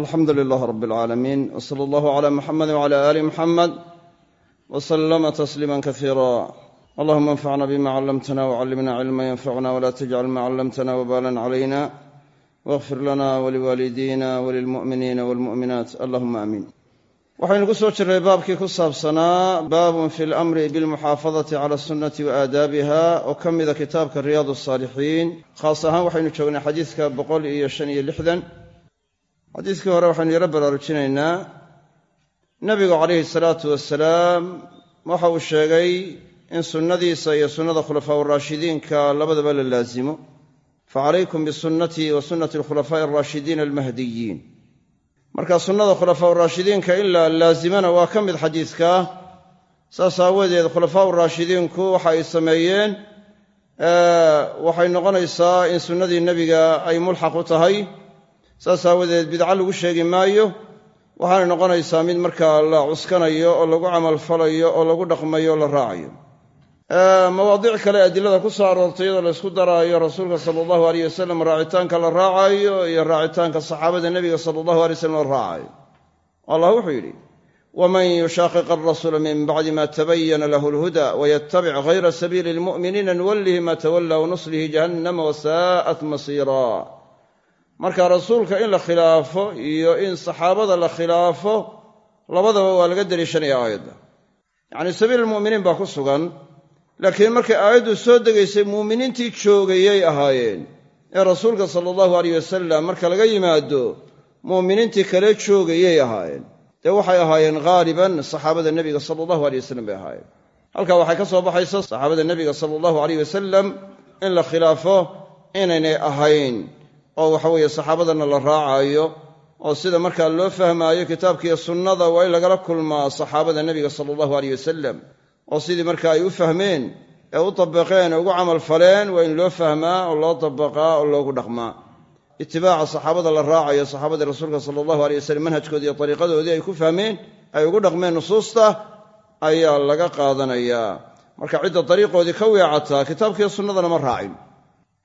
alxamdu lilaah rab alcaalamiin w sala allahu cala muxamedi wcala aali muxamed w salama tasliima kasiira allahuma anfacna bima callamtana wcallimna cilma yanfacuna wla tajcal ma callamtana wbalan calayna wاغfir lana waliwaalidina walilmu'miniina walmu'minaat allahuma aamiin waxaynu ku soo jirnay baabkii ku saabsanaa baabun fi lamri bilmuxaafadati cala sunnati wa aadaabiha oo ka mida kitaabka riyaad asaalixiin khaas ahaan waxaynu joognay xadiidka boqol iyo shan iyo lixdan xadiidkii hore waxaynu yaro baraarujinaynaa. Nebigu calayhi salaatu wasalaam waxa uu sheegay in sunnadiisa iyo sunnada khulafaa uraashidiinka labadaba la laasimo facalaykum bisunnatii wa sunnati alkhulafaa'i alraashidiina almahdiyiin. Marka sunnada khulafaa uraashidiinka in la laasimana waa ka mid xadiidkaa saas aawadeed khulafaa uraashidiinku waxa ay sameeyeen waxay noqonaysaa in sunnadii nebiga ay mulxaq u tahay saas aawadeed bidco lagu sheegi maayo waxaanay noqonaysaa mid markaa la cuskanayo oo lagu camalfalayo oo lagu dhaqmayo o la raacayo. Mawaadiic kale adilada ku soo aroortay iyadoo la ysku daraayo rasuulka sala allahu aleyh wasalam raacitaanka la raacayo iyo raacitaanka saxaabada nebiga sala allahu alay wasalam la raacayo. Allah wuxuu yidhi waman yushaaqiq alrasuula min bacdi ma tabayana lahu alhuda wayatabic hayra sabiili lmu'miniina nuwallihi ma tawalla wanuslihi jahannama wasaa'at masiira marka rasuulka in la khilaafo iyo in saxaabada la khilaafo labadaba waa laga deliishanaya aayadda. Yacni sabiil almu'miniin baa ku sugan laakiin markay aayaddu soo degaysay muuminiintii joogayay ahaayeen. Ee rasuulka sala allahu aleyh wasalam marka laga yimaado muuminiintii kale joogayay ahaayeen. Dee waxay ahaayeen haaliban saxaabada nebiga sala allahu aleyh wasalam bay ahaayeen. Halkaa waxay ka soo baxaysa saxaabada nebiga sala allahu aleyh wasalam in la khilaafo inaynay ahayn oo waxa weeye saxaabadana la raacaayo oo sida markaa loo fahmaayo kitaabkiiyo sunnada waa in lagala kulmaa saxaabada nebiga sala allahu aleyh wasalam oo sidii marka ay u fahmeen ee u dabaqeen ee ugu camal faleen waa in loo fahmaa oo loo dabaqaa oo loogu dhaqmaa. Itibaaca saxaabada la raacayo saxaabadii rasuulka sala allahu aleyh wasalam manhajkoodii iyo ariiqadoodii ay ku fahmeen ay ugu dhaqmeen nusuusta ayaa laga qaadanayaa marka cidda dariiqoodii ka weecataa kitaabkaiyo sunnadana ma raacin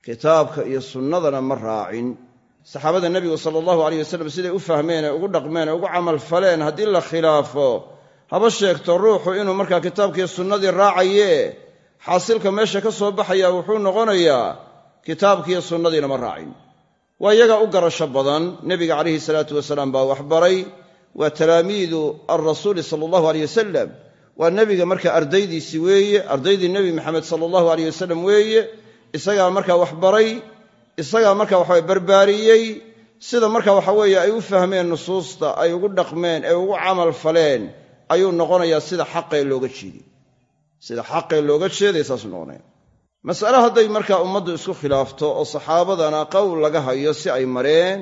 kitaabka iyo sunnadana ma raacin. Saxaabada nebigu sala allahu aleyh wasalam siday u fahmeen ee ugu dhaqmeen ee ugu camal faleen haddii la khilaafo haba sheegto ruuxu inuu markaa kitaabkiiyo sunnadii raacaye xaasilka meesha ka soo baxaya wuxuu noqonayaa kitaabkiiyo sunnadiina ma raacin. Waa iyaga u garasho badan nebiga calayhi salaatu wasalaam baa waxbaray waa talaamiidu alrasuuli sala allahu aleyh wasalam waa nebiga marka ardaydiisii weeye ardaydii nebi maxamed sala allahu aleyh wasalam weeye isagaa markaa waxbaray isagaa marka waxawe barbaariyey sida marka waxa weeye ay u fahmeen nusuusta ay ugu dhaqmeen ee ugu camal faleen ayuu noqonayaa sida xaqee looga jeeday sida xaqee looga jeeday saasuu noqonaya mas'ale hadday markaa ummaddu isku khilaafto oo saxaabadana qowl laga hayo si ay mareen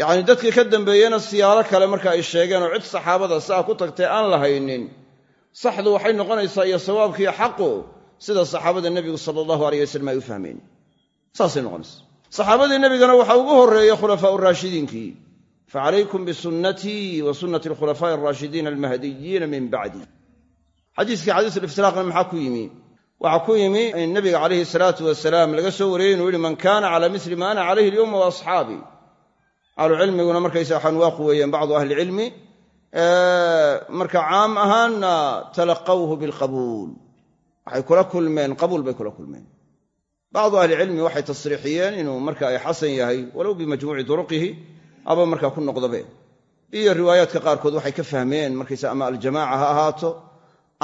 yacni dadkii ka dambeeyena siyaalo kale marka ay sheegeen oo cid saxaabada siaa ku tagtay aan la haynin saxdu waxay noqonaysaa iyo sawaabkiiyo xaqu sida saxaabada nebigu sala allahu aleyh wasalam ay u fahmeen. Saasay noqonaysa. Saxaabadii nebigana waxaa ugu horreeya khulafaa uraashidiinkii facalaykum bisunnatii wa sunnati alkhulafaa'i alraashidiina almahdiyiina min bacdi xadiiskii xadiisuliftiraaqna maxaa ku yimi? Waxaa ku yimi in nabiga calayhi salaatu wasalaam laga soo wariyey inuu yihi man kaana calaa misli ma ana calayhi alyowma wa asxaabii ahlucilmiguna markaysa waxaan waa quweeyeen bacdu ahlicilmi marka caam ahaanna talaqawhu bilqabuul waxay kula kulmeen qabuul bay kula kulmeen. Bacdu ahlicilmi waxay tasriixiyeen inuu marka ay xasan yahay walow bimajmuuci turuqihi aba markaa ku noqdabe iyo riwaayaadka qaarkood waxay ka fahmeen markaysa ama aljamaaca ha ahaato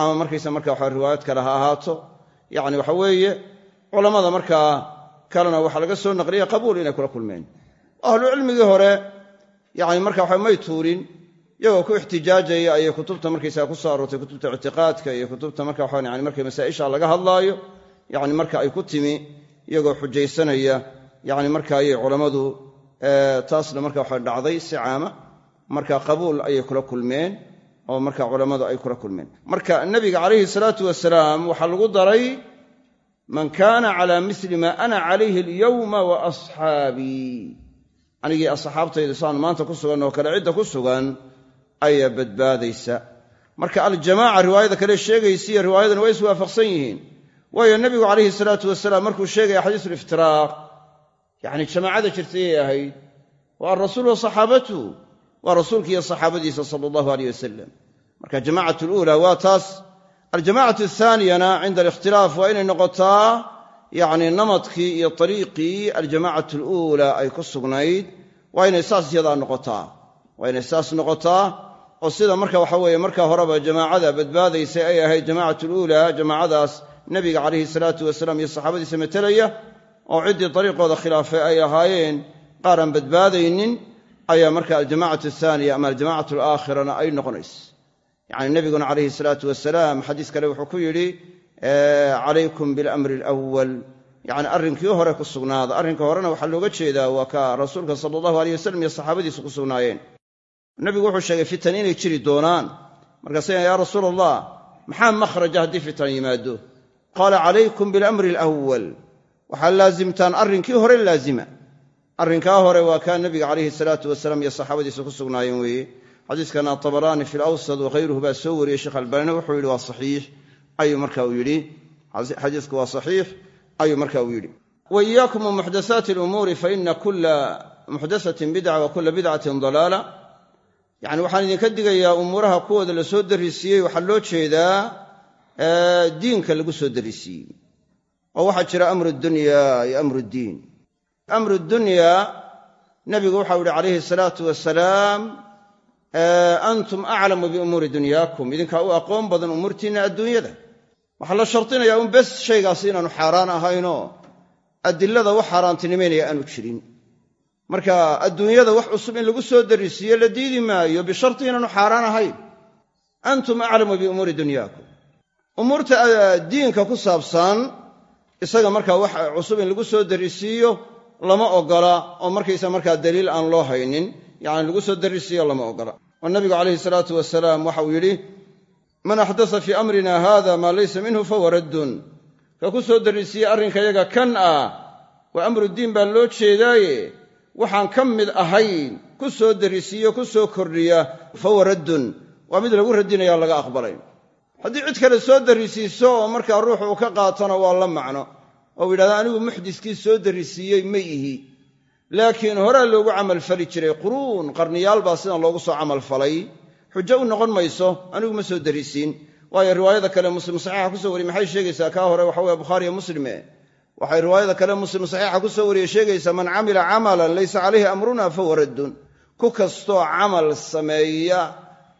ama markaysa marka waxa riwaayaad kale ha ahaato. Yacni waxa weeye culammada markaa kalena waxaa laga soo naqliyey qabuul inay kula kulmeen. Ahlucilmigii hore yani marka waxa may tuurin iyagoo ku ixtijaajaya ayay kutubta markaysaga ku soo aroortay kutubta ictiqaadka iyo kutubta marka waxa yani markay masaa'isha laga hadlaayo yani marka ay ku timi iyagoo xujaysanaya yani marka ayay culammadu taasna marka waxa dhacday si caama marka qabuul ayay kula kulmeen oo marka culammadu ay kula kulmeen. Marka nebiga calayhi salaatu wasalaam waxaa lagu daray man kaana calaa misli maa ana calayhi alyowma wa asxaabii. Anigii asxaabtayda saan maanta ku sugan oo kale cidda ku sugan ayaa badbaadaysa. Marka aljamaaca riwaayada kale sheegaysiiyo riwaayadan waa iswaafaqsan yihiin. Waayo nebigu calayhi salaatu wasalaam markuu sheegaya xadiisuliftiraaq yacni jamaacada jirtayay ahayd wa alrasuulu wa saxaabatuhu waa rasuulka iyo saxaabadiisa sala allahu aleyh wasalam marka jamacat luula waa taas aljamacatu athaaniyana cinda alikhtilaaf waa inay noqotaa yacni namadkii iyo ariiqii aljamacatu aluulaa ay ku sugnayd waa inay saas yadaa noqotaa. Waa inay saas noqotaa oo sida marka waxa weeye markaa horeba jamaacada badbaadaysay ay ahayd jamacat luulaa jamaacadaas nebiga calayhi salaatu wasalaam iyo saxaabadiisa matelaya oo ciddii dariiqooda khilaafay ay ahaayeen qaar aan badbaadaynin ayaa marka aljamacatu athaaniya ama aljamacatu alaakhirana ay noqonaysa yacni nebiguna calayhi salaatu wasalaam xadiis kale wuxuu ku yidhi calaykum bilamri alawal yacni arrinkii hore ku sugnaada. Arrinka horena waxaa looga jeedaa waa ka rasuulka sala allahu aleyh wasalam iyo saxaabadiisu ku sugnaayeen nebigu wuxuu sheegay fitan inay jiri doonaan. Markaasa yaa rasuul allah maxaa makhraja haddii fitan yimaado? Qaala calaykum bilamri alawal waxaad laasimtaan arrinkii hore laazima. Arrinkaa hore waa kaa nebiga calayhi salaatu wasalaam iyo saxaabadiisa ku sugnaayeen weeye. Xadiiskana tabaraani fi lawsad wakhayruhu baa soo wariyey sheekh albaanina wuxuu yidhi waa saxiix. Ayuu marka uu yidhi. Xadiisku waa saxiix. Ayuu marka uu yidhi. Wa iyaakum muxdasaati alumuuri fa ina kula muxdasatin bidca wa kula bidcatin dalaala yacni waxaan idinka digayaa umuuraha kuwooda la soo darisiiyey waxaa loo jeedaa diinka lagu soo darisiiyey oo waxaa jira amru dunya iyo amru ddiin amru dunya nebigu waxau yihi calayhi salaatu wasalaam antum aclamu biumuuri dunyaakum. Idinkaa u aqoon badan umuurtiinna adduunyada. Waxaa la shardinayaa un bes shaygaasi inaanu xaaraan ahaynoo. Adilada wax xaaraantinimaynaya aanu jirin marka adduunyada wax cusub in lagu soo darisiiyo la diidi maayo bisharti inaanu xaaraan ahayn. Antum aclamu biumuuri dunyaakum. Umuurta diinka ku saabsan isaga markaa wax cusub in lagu soo darisiiyo lama ogola. Oo markaysa markaa daliil aan loo haynin yacni lagu soo darisiiyo lama ogola. Oo nabigu calayhi salaatu wasalaam waxauu yidhi man axdasa fii amrina haada maa laysa minhu fahuwa raddun. Ka ku soo darisiiye arrinkayaga kan ah waa amruddiin baa loo jeedaaye waxaan ka mid ahayn ku soo darisiiyo ku soo kordhiya fahuwa raddun. Waa mid lagu radinaya laga aqbalay haddii cid kale soo darisiiso oo markaa ruuxu uu ka qaatona waa la macno. Oo yidhahda anigu muxdiskii soo darisiiyey ma ihi. Laakiin horaa loogu camalfali jiray quruun qarniyaal baa sidan loogu soo camalfalay xujo u noqon mayso anigu ma soo darisiin. Waayo riwaayada kale muslim saxiixa ku soo wariyey maxay sheegaysaa? Kaa hore waxa weye bukhaariyo muslime waxay riwaayada kale muslim saxiixa ku soo wariyey sheegaysaa man camila camalan laysa calayhi amruna fahuwa raddun. Ku kastoo camal sameeya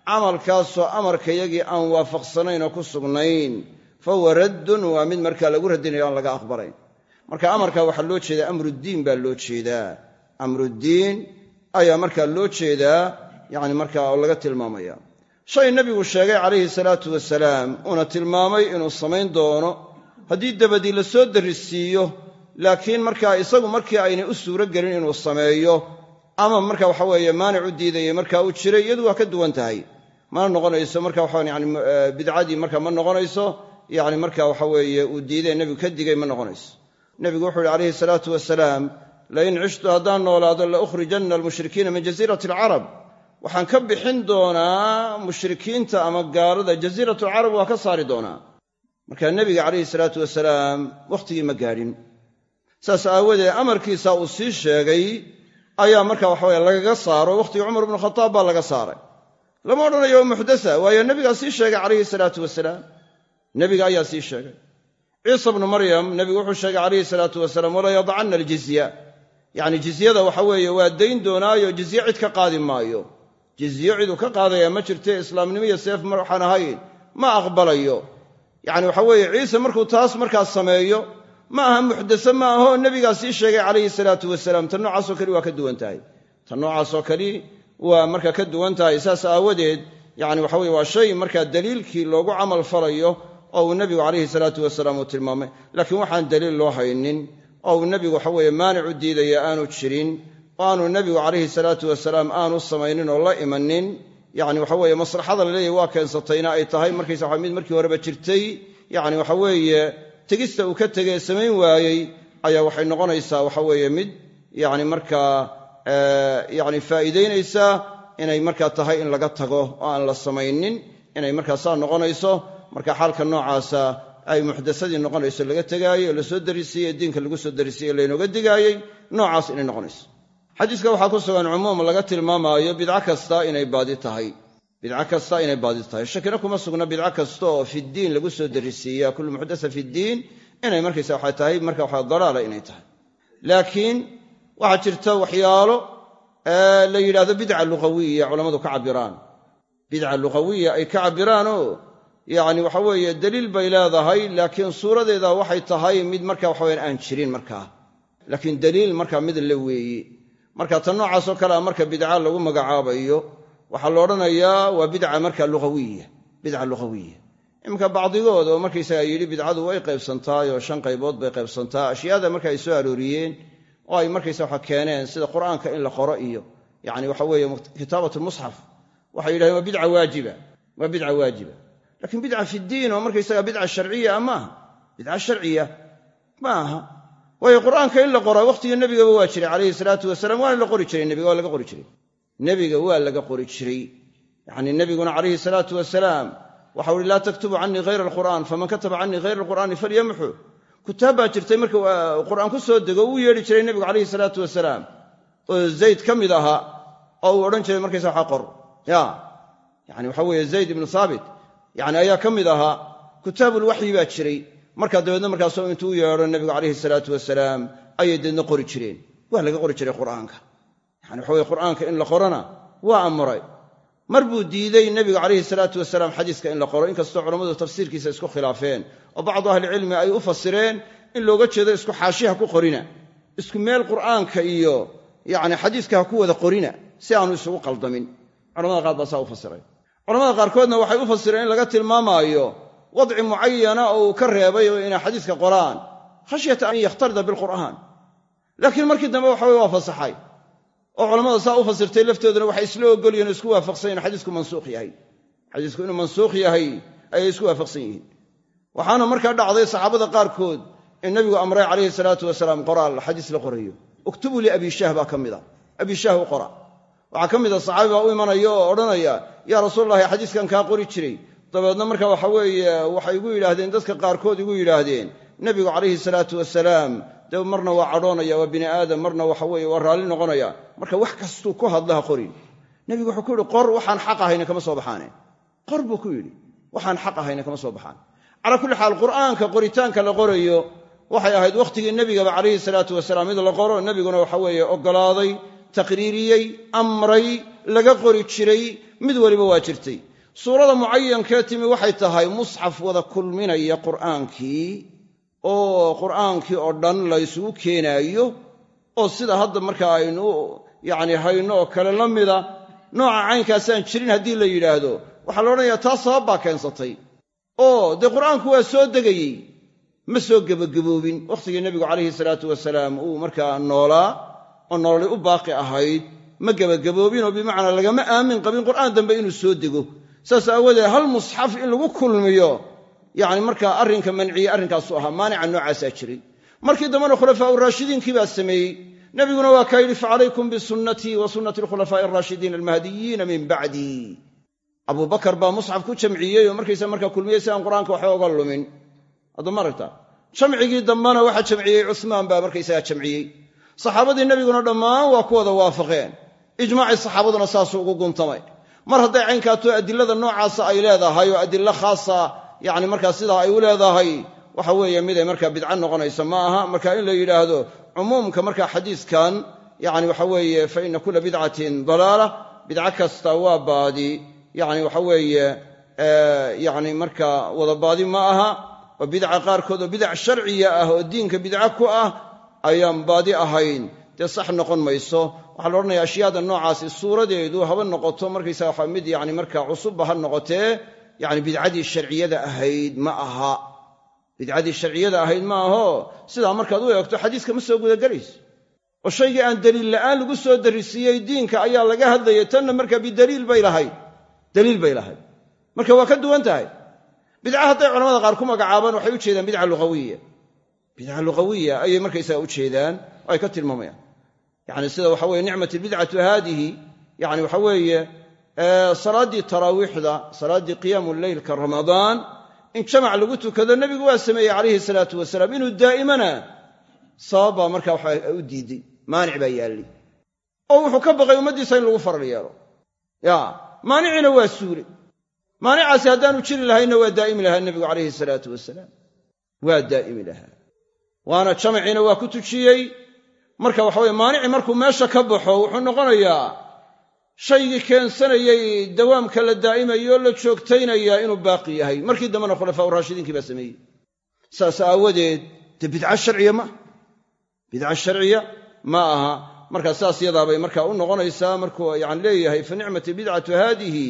camalkaasoo amarkayagii aan waafaqsanayn oo ku sugnayn fahuwa raddun waa mid markaa lagu radinayo aan laga aqbalayn. Marka amarka waxaa loo jeedaa amruddiin baa loo jeedaa. Amruddiin ayaa markaa loo jeedaa yani markaa oo laga tilmaamaya. Shay nebigu sheegay calayhi salaatu wasalaam uuna tilmaamay inuu samayn doono haddii dabadii la soo darisiiyo laakiin markaa isagu markii aynay u suuro gelin inuu sameeyo ama marka waxa weeye maanic u diidayay markaa uu jiray iyadu waa ka duwan tahay. Mana noqonayso marka waxa yani bidcadii marka ma noqonayso yani marka waxa weeye uu diiday nebigu ka digay ma noqonayso. Nebigu wuxuu yhi calayhi salaatu wasalaam lain cishtu haddaan noolaado la ukhrijanna almushrikiina min jasiirati alcarab. Waxaan ka bixin doonaa mushrikiinta ama gaalada jasiiratu alcarab waa ka saari doonaa marka nebiga calayhi salaatu wasalaam wakhtigii ma gaadhin saas aawadeed amarkiisa uu sii sheegay ayaa marka waxaweye lagaga saaro wakhtigii cumar ibnu khataab baa laga saaray. Lama odhanayo muxdasa waayo nebigaa sii sheegay calayhi salaatu wasalaam nebiga ayaa sii sheegay. Ciisa bnu maryam nebigu wuxuu sheegay calayhi salaatu wasalaam walaa yadacanna aljizya. Yacni jizyada waxa weeye waa dayn doonaayo jizye cid ka qaadi maayo. Jizyo ciduu ka qaadaya ma jirte islaamnimo iyo seef waxaan ahayn. Ma aqbalayo yacni waxa weeye ciise markuu taas markaas sameeyo ma aha muxdase ma ahoo nebigaa sii sheegay calayhi salaatu wasalaam tan noocaasoo kali waa ka duwan tahay. Tan noocaasoo kali waa marka ka duwan tahay. Saas aawadeed yani waxa weye waa shay markaa daliilkii loogu camal falayo oo uu nebigu calayhi salaatu wasalaam uu tilmaamay. Laakiin waxaan daliil loo haynin oo uu nebigu waxa weeye maanic diidaya aanu jirin oo aanu nebigu calayhi salaatu wasalaam aanu samaynin oo la imanin yani waxa weeye maslaxada la waa keensatayna ay tahay. Markaysa waa mid markii horeba jirtay yani waxa weeye tegista uu ka tegee samayn waayey ayaa waxay noqonaysaa waxa weeye mid yani markaa yani faa'iidaynaysaa inay markaa tahay in laga tago oo aan la samaynin inay markaa saa noqonayso. Marka xaalka noocaasa ay muxdasadii noqonayso laga tegaayey oo la soo darisiiyey diinka lagu soo darisiiyey laynooga digaayey noocaas inay noqonayso xadiiska waxaa ku sugan cumuum laga tilmaamaayo bidco kasta inay baadi tahay. Bidco kasta inay baadi tahay. Shakina kuma sugna bidco kasta oo fiddiin lagu soo darisiiya kullu muxdasa fiddiin inay markaysa waxay tahay marka waxa dalaala inay tahay. Laakiin waxaa jirta waxyaalo la yidhahdo bidca luqawiya culammadu ka cabbiraan. Bidca luqawiya ay ka cabbiraanoo yacni waxa weeye daliil bay leedahay laakiin suuradeeda waxay tahay mid marka waxaweyan aan jirin markaa. Laakiin daliil markaa mid la weeye marka tan noocaasoo kalea marka bidca lagu magacaabayo waxaa la odhanayaa waa bidca marka luqawiya bidca luqawiya iminka bacdigood oo markaysaga yidhi bidcadu way qaybsantaay oo shan qaybood bay qaybsantaa ashyaada marka ay soo arooriyeen oo ay markaysa waxa keeneen sida qur'aanka in la qoro iyo yacni waxa weeye kitaabat musxaf. Waxay yidhahdeen waa bidca waajiba waa bidca waajiba. Lakiin bidca fiddiin oo markaysaga bidca sharciya maaha bidca sharciya ma aha waayo qur'aanka in la qoraa wakhtigii nebigaba waa jiray calayhi salaatu wasalaam waana la qori jiray nebiga waa laga qori jiray. Nebiga waa laga qori jiray. Yacni nebiguna calayhi salaatu wasalaam waxau uhi laa taktubu canii hayra alqur'aan faman kataba canii hayra alqur'aani falyamxu. Kutaab baa jirtay marka qur'aan ku soo dego uu yeedhi jiray nebigu calayhi salaatu wasalaam oo zayd ka mid ahaa oo uu odhan jiray markaysa waxa qor. Ya. Yani waxa weeye zayd ibnu haabit yani ayaa ka mid ahaa kutaabulwaxyi baa jiray markaa dabeedna markaasoo intuu yeedho nebigu calayhi salaatu wasalaam ayay deedna qori jireen. Waa laga qori jiray qur'aanka. Yani waxa weye qur'aanka in la qorona waa amuray mar buu diidey nebigu calayhi salaatu wasalaam xadiiska in la qoro inkastoo culammadu tafsiirkiisa isku khilaafeen. Oo bacdu ahlicilmi ay u fasireen in looga jeedo isku xaashiha ku qorina isku meel qur'aanka iyo yacni xadiiska ha ku wada qorina si aanu isugu qaldamin. Culamada qaar baa saa u fasiray. Culamada qaarkoodna waxay u fasireen in laga tilmaamaayo wadci mucayana oo uu ka reebay oo inay xadiiska qoraan. Khashyata an yakhtarida bilqur'aan. Laakiin markii dambe waxa weye waa fasaxay. Oo culammada saa u fasirtay laftooduna waxay isla ogolyihin isku waafaqsan yihiin xadiisku mansuukh yahay. Xadiisku inuu mansuukh yahay ayay isku waafaqsan yihiin. Waxaana markaa dhacday saxaabada qaarkood in nabigu amray calayhi salaatu wasalaam qoraal xadiis la qorayo. Uktubuu liabiishah baa ka mida. Abiishah u qora. Waxaa ka mida saxaabi baa u imanaya oo odhanaya yaa rasuulalahi xadiiskan kaa qori jiray dabeedna marka waxa weeye waxay igu yidhaahdeen dadka qaarkood igu yidhaahdeen nebigu calayhi salaatu wasalaam dee marna waa cadhoonaya waa bini aadam marna waxa weeye waa raalli noqonaya. Marka wax kastuu ku hadlaha qorin. Nebigu wuxuu ku yidhi qor waxaan xaq ahayna kama soo baxaane. Qor buu ku yidhi waxaan xaq ahayna kama soo baxaan. Calaa kulli xaal qur'aanka qoritaanka la qorayo waxay ahayd wakhtigii nebigaba calayhi salaatu wasalaam mid la qoro nebiguna waxa weeye oggolaaday taqriiriyey amray laga qori jiray mid weliba waa jirtay suurada mucayankee timi waxay tahay musxaf wada kulminaya qur'aankii oo qur'aankii oo dhan la ysugu keenaayo oo sida hadda marka aynu yacni hayno oo kale la mida nooca caynkaasaan jirin haddii la yidhaahdo waxaa la odhanayaa taa sabab baa keensatay. Oo dee qur'aanku waa soo degayey. Ma soo gebagaboobin. Wakhtigii nebigu calayhi salaatu wasalaam uu markaa noolaa oo nololi u baaqi ahayd ma gebagaboobinoo bimacnaa lagama aamin qabin qur'aan dambe inuu soo dego saas aawadeed hal musxaf in lagu kulmiyo yacni markaa arrinka manciye arrinkaasu ahaa maanica noocaasaa jiray markii dambena khulafaa uraashidiinkii baa sameeyey. Nebiguna waa kaa yidhi facalaykum bisunnatii wa sunnati alkhulafaa'i alraashidiin almahdiyiina min bacdii abubakar baa musxaf ku jamciyey oo markaa kulmiyey si aan qur'aanka waxba oga lumin. Haddama aragta? Jamcigii dambena waxaa jamciyey cuhmaan baa markaysagaa jamciyey. Saxaabadii nebiguna dhammaan waa ku waafaqeen. Ijmaacii saxaabaduna saasuu ugu guntamay mar hadday caynkaato adilada noocaasa ay leedahay oo adilo khaasa yacni markaa sidaa ay u leedahay waxa weeye miday markaa bidco noqonaysa ma aha. Marka in la yidhaahdo cumuumka markaa xadiiskan yacni waxa weeye fa ina kula bidcatin dalaala bidco kasta waa baadi. Yacni waxa weeye yacni markaa wada baadi ma aha oo bidca qaarkood oo bidac sharciya ah oo diinka bidco ku ah ayaan baadi ahayn dee sax noqon mayso. Waxaa la odhanaya ashyaada noocaasi suuradeedu haba noqoto markaysaga waxa mid yani markaa cusubba ha noqotee yani bidcadii sharciyada ahayd ma aha. Bidcadii sharciyada ahayd ma aho. Sidaa markaad u eegto xadiiska ma soo gudagelayso oo shaygii aan daliil la'aan lagu soo darisiiyey diinka ayaa laga hadlayay tanna marka bidaliil bay lahayd. Daliil bay lahayd. Marka waa ka duwan tahay. Bidca hadday culamada qaar ku magacaabaan waxay u jeedaan bidca luqawiya bidca luqawiya ayay markaysaga u jeedaan oo ay ka tilmaamayaan yani sida waxa weye nicmat albidcatu haadihi yani waxa weeye salaaddii taraawiixda salaaddii qiyaamu leylka ramadaan in jamac lagu tukado nebigu waa sameeyey calayhi salaatu wasalaam inuu daa'imana sababbaa marka waxa u diiday maanic baa yaalli. Oo wuxuu ka baqay ummaddiisa in lagu faral yeelo. Ya maaniciina waa suulay maanicaasi haddaanu jiri lahaynna waa daa'imi lahaa nebigu calayhi salaatu wasalaam. Waa daa'imi lahaa marka waxa weye maanici markuu meesha ka baxo wuxuu noqonayaa shaygii keensanayay dawaamka la daa'imayo la joogtaynayaa inuu baaqi yahay. Markii dambena khulafaa uraashidiinkii baa sameeyey. Saas aawadeed dee bidca sharciya ma bidca sharciya ma aha. Markaa saas yadaabay markaa u noqonaysaa markuu yani leeyahay fa nicmati bidcatu haadihi.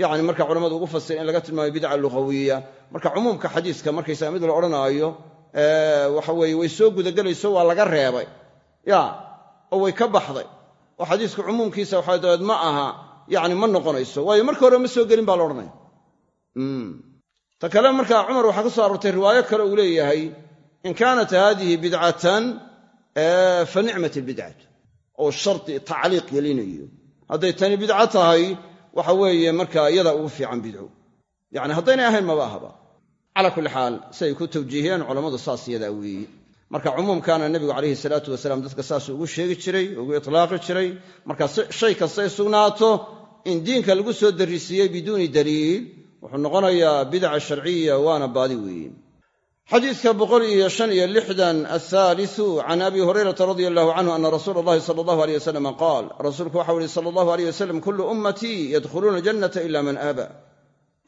Yani marka culamadu ugu fasira in laga tilmaamayo bidca lugawiya marka cumuumka xadiiska markaysaga mid la odhanaayo waxa weeye way soo gudagelayso waa laga reebay ya oo way ka baxday. Oo xadiisku cumuumkiisa waxa dabeed ma aha yani ma noqonayso. Waayo marka hore ma soo gelin baa la odhanaya. Ta kale markaa cumar waxaa ka soo aroortay riwaayo kale uu leeyahay in kaanat haadihi bidcatan fa nicmat albidcatu oo shardi tacliiq gelinayo. Hadday tani bidco tahay waxa weeye markaa iyada ugu fiican bidco yani haddaynay ahayn maba ahaba. Calaa kulli xaal siay ku tawjiihiyeen culammadu saas iyadaa marka cumuumkaana nebigu calayhi salaatu wasalaam dadka saasuu ugu sheegi jiray ugu itlaaqi jiray marka shay kastay sugnaato in diinka lagu soo darrisiiyey biduuni daliil wuxuu noqonayaa bidca sharciya waana baadi weeye xadiidka boqol iyo shan iyo lixdan athaalisu can abi hurayrata radia allahu canhu ana rasuula allahi sala allahu aleyh wasalam qaal rasuulku waxau ihi sala allahu aleyh wasalam kullu ummatii yadkhuluuna jannata ila man aaba.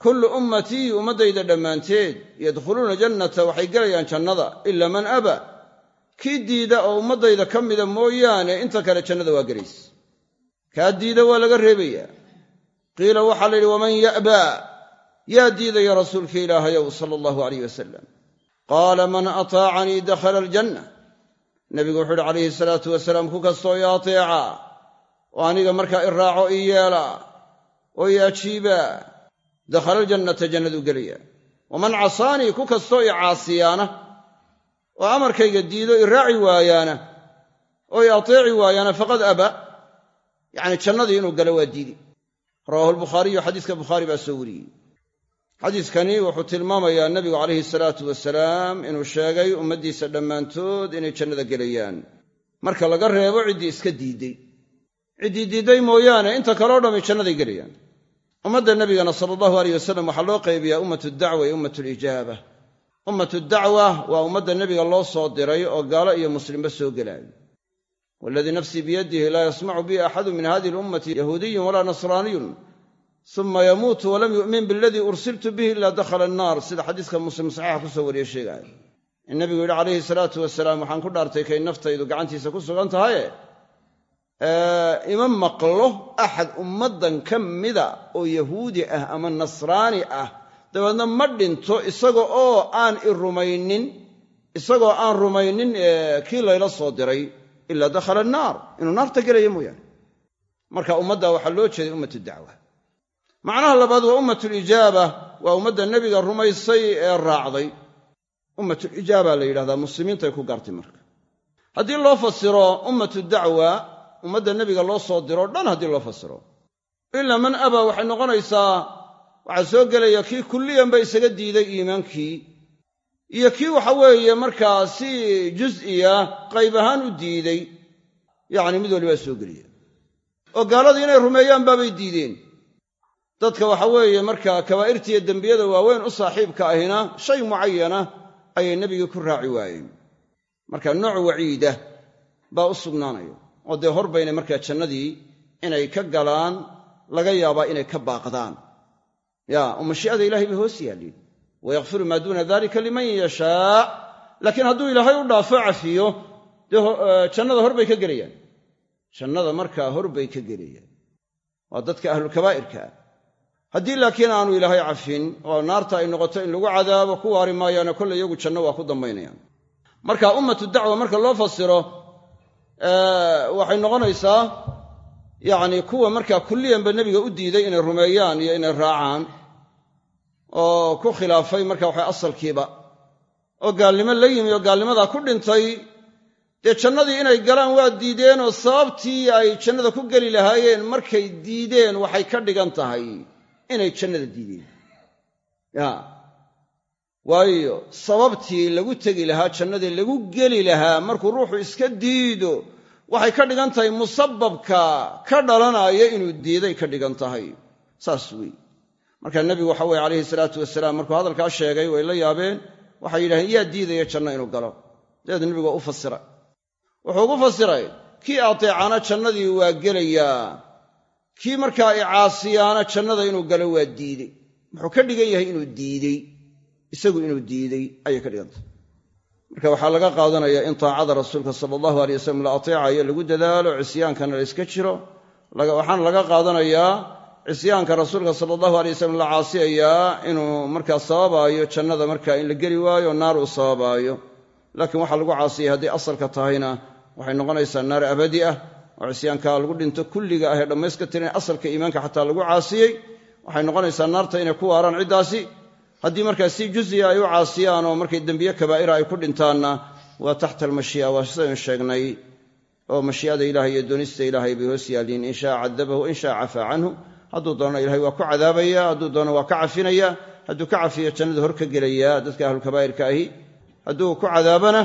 Kullu ummatii ummaddayda dhammaanteed yadkhuluuna jannata waxay gelayaan jannada ila man aba kii diida oo ummaddayda ka mida mooyaane inta kale jannada waa gelaysa kaa diida waa laga reebayaa qiila waxaa la yidhi waman ya'baa yaa diidaya rasuulka ilaahayow sala allahu aleyh wasalam qaala man ataacanii dakhala aljanna? Nebigu wuxuu uhi calayhi salaatu wasalaam ku kastoo i ateeca. Oo aniga markaa i raaco i yeela. Oo i ajiiba dakhala aljannata jannaduu gelaya. Waman casaanii ku kastoo i caasiyaana oo amarkayga diido i raaci waayaana oo i ateeci waayaana faqad aba. Yacni jannadii inuu galo waa diidi. Rawaahu albukhaariyu xadiiska bukhaari baa soo wariyey. Xadiiskani wuxuu tilmaamayaa nebigu calayhi salaatu wasalaam inuu sheegay ummaddiisa dhammaantood inay jannada gelayaan. Marka laga reebo ciddii iska diidday ciddii diidday mooyaane inta kaleo dhammi jannaday gelayaan. Ummadda nebigana sala allahu aleyh wasalam waxaa loo qaybiyaa ummatu dacwa iyo ummatu lijaaba ummatu dacwa waa ummadda nebiga loo soo diray oo gaalo iyo muslimba soo gelaayo waladii nafsii biyadihi laa yasmacu bi axadu min hadihi alummati yahuudiyun walaa nasraaniyun uma yamuutu walam yu'min biladii ursiltu bihi ila dakhala annaar. Sida xadiiska muslim saxiixa ku soo wariye sheegaayo. In nebigu yidhi calayhi salaatu wasalaam waxaan ku dhaartay kay naftaydu gacantiisa ku sugan tahaye? Ima maqlo axad ummaddan ka mida oo yahuudi ah ama nasraani ah dabeedna ma dhinto isaga oo aan i rumaynin isagoo aan rumaynin kii layla soo diray ilaa dakhala annaar. Inuu naarta gelaya mooyaane. Marka ummadda waxaa loo jeeday ummatu dacwa. Macnaha labaad waa ummatulijaaba waa ummadda nebiga rumaysay ee raacday. Ummatulijaaba la yidhahdaa muslimiintay ku gaartay marka. Haddii loo fasiro ummatu dacwa ummadda nebiga loo soo diroo dhan haddii loo fasiro. Ilaa man abaa waxay noqonaysaa waxaa soo gelaya kii kulliyanba isaga diiday iimaankii. Iyo kii waxa weeye markaa si jus'iya qayb ahaan u diiday. Yacni mid walibaa soo geliya. Oo gaaladii inay rumeeyaan baabay diideen. Dadka waxa weeye markaa kabaa'irtiiyo dembiyada waaweyn u saaxiibka ahina shay mucayana ayay nebigii ku raaci waayeen. Marka nooc waciida baa u sugnaanaya oo dee hor baynay markaa jannadii inay ka galaan laga yaabaa inay ka baaqdaan ya oo mashii'ada ilahay bay hoos yaalliin wayakfiru maa duuna dalika liman yashaa laakiin hadduu ilaahay u dhaafo cafiyo dee jannada hor bay ka gelayaan. Jannada markaa hor bay ka gelayaan. Waa dadka ahlulkabaa'irka ah haddii laakiin aanu ilaahay cafin oo naarta ay noqoto in lagu cadaabo ku waari maayaane kolle iyagu janno waa ku dambaynayaan. Marka ummatu dacwa marka loo fasiro waxay noqonaysaa yacni kuwa markaa kulliyanba nebiga u diiday inay rumeeyaan iyo inay raacaan oo ku khilaafay marka waxa asalkiiba. Oo gaalnimo la yimi oo gaalnimadaa ku dhintay dee jannadii inay galaan waa diideen oo sababtii ay jannada ku geli lahaayeen markay diideen waxay ka dhigan tahay inay jannada diideen. Ya. Waayo sababtii lagu tegi lahaa jannadii lagu geli lahaa markuu ruuxu iska diido waxay ka dhigan tahay musababka ka dhalanaya inuu diiday ka dhigan tahay. Saas weeye marka nebigu waxa weye calayhi salaatu wasalaam markuu hadalkaa sheegay way la yaabeen waxay yidhahdeen yaa diidaya janno inuu galo. Dabeed nebigu waa u fasiray wuxuu ugu fasiray kii ateecaana jannadii waa gelayaa kii markaa icaasiyaana jannada inuu galo waa diidey. Muxuu ka dhigan yahay inuu diidey. Isagu inuu diidey ayay ka dhigantay marka waxaa laga qaadanayaa in taacada rasuulka sala allahu alay wasalam la ateecayo lagu dadaalo cisyaankana la yska jiro. Waxaana laga qaadanayaa cisyaanka rasuulka sala allahu alay wasalam la caasiyayaa inuu markaa sababaayo jannada markaa in la geli waayo naar uu sababaayo. Laakiin waxaa lagu caasiyay hadday asalka tahayna waxay noqonaysaa naar abadi ah oo cisyaanka lagu dhinto kulliga ah ee dhammayska tiran asalka iimaanka xataa lagu caasiyey waxay noqonaysaa naarta inay ku waaraan ciddaasi haddii markaa si juziya ay u caasiyaan oo markay dembiye kabaa'ira ay ku dhintaanna waa taxta almashii'a. Waa sidaynu sheegnay oo mashii'ada ilahay iyo doonista ilaahay bay hoos yaaliin. In shaa cadabahu in shaa cafaa canhu. Hadduu doonana ilahay waa ku cadaabaya hadduu doono waa ka cafinaya hadduu ka cafiyo jannada hor ka gelaya dadka ahlulkabaa'irka ahi hadduu ku cadaabana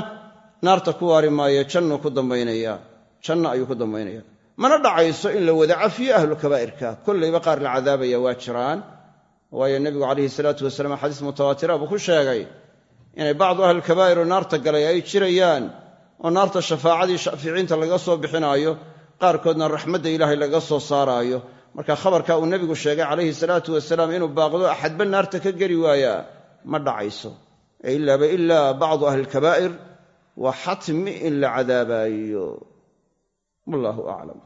naarta ku waari maayo jannuu ku dambaynaya janno ayuu ku dambaynaya. Mana dhacayso in la wada cafiyo ahlulkabaa'irka kollayba qaar la cadaabaya waa jiraan waayo nebigu calayhi salaatu wasalaam xadiis mutawaatira buu ku sheegay inay bacdu ahlilkabaa'ir naarta galay ay jirayaan oo naarta shafaacadii shaaficiinta laga soo bixinaayo qaarkoodna raxmadda ilaahay laga soo saaraayo. Marka khabarka uu nebigu sheegay calayhi salaatu wasalaam inuu baaqdo axadba naarta ka geli waayaa? Ma dhacayso. Ilaaba ilaa bacdu ahlilkabaa'ir waa xatmi in la cadaabaayo. Wallaahu aclam.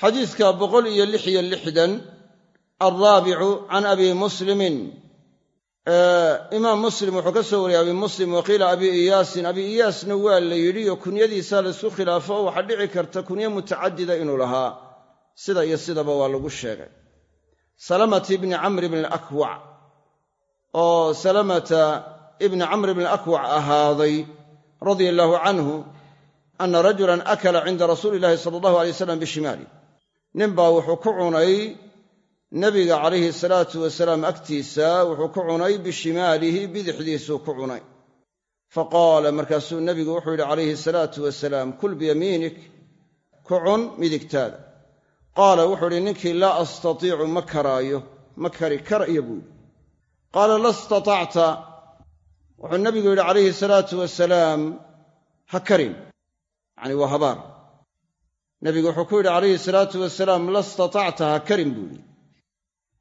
Xadiidka boqol iyo lix iyo lixdan alraabicu can abi muslimin imaam muslim wuxuu ka soo wariyey abi muslim waqiila abi iyaasin abi iyaasna waa la yidhi oo kunyadiisa laysku khilaafo waxaa dhici karta kunyo mutacadida inuu lahaa sida iyo sidaba waa lagu sheegay salamata ibni camr bni alakwac oo salamata ibni camr bni alakwac ahaaday radia allaahu canhu ana rajulan akala cinda rasuuli illahi sala allahu alay wasalam bishimaali ninbaa wuxuu ku cunay nebiga calayhi salaatu wasalaam agtiisa wuxuu ku cunay bishimaalihi bidixdiisuu ku cunay. Faqaala markaasuu nebigu wuxuu yidhi calayhi salaatu wasalaam kul biyamiinik ku cun midigtaada. Qaala wuxuu idhi ninkii laa astatiicu ma karaayo ma kari karayo buu yidhi. Qaala la istatacta wuxuu nebigu yidhi calayhi salaatu wasalaam ha karin yacni waa habaar. Nebigu wuxuu ku yidhi calayhi salaatu wasalaam la istatacta ha karin buu yidhi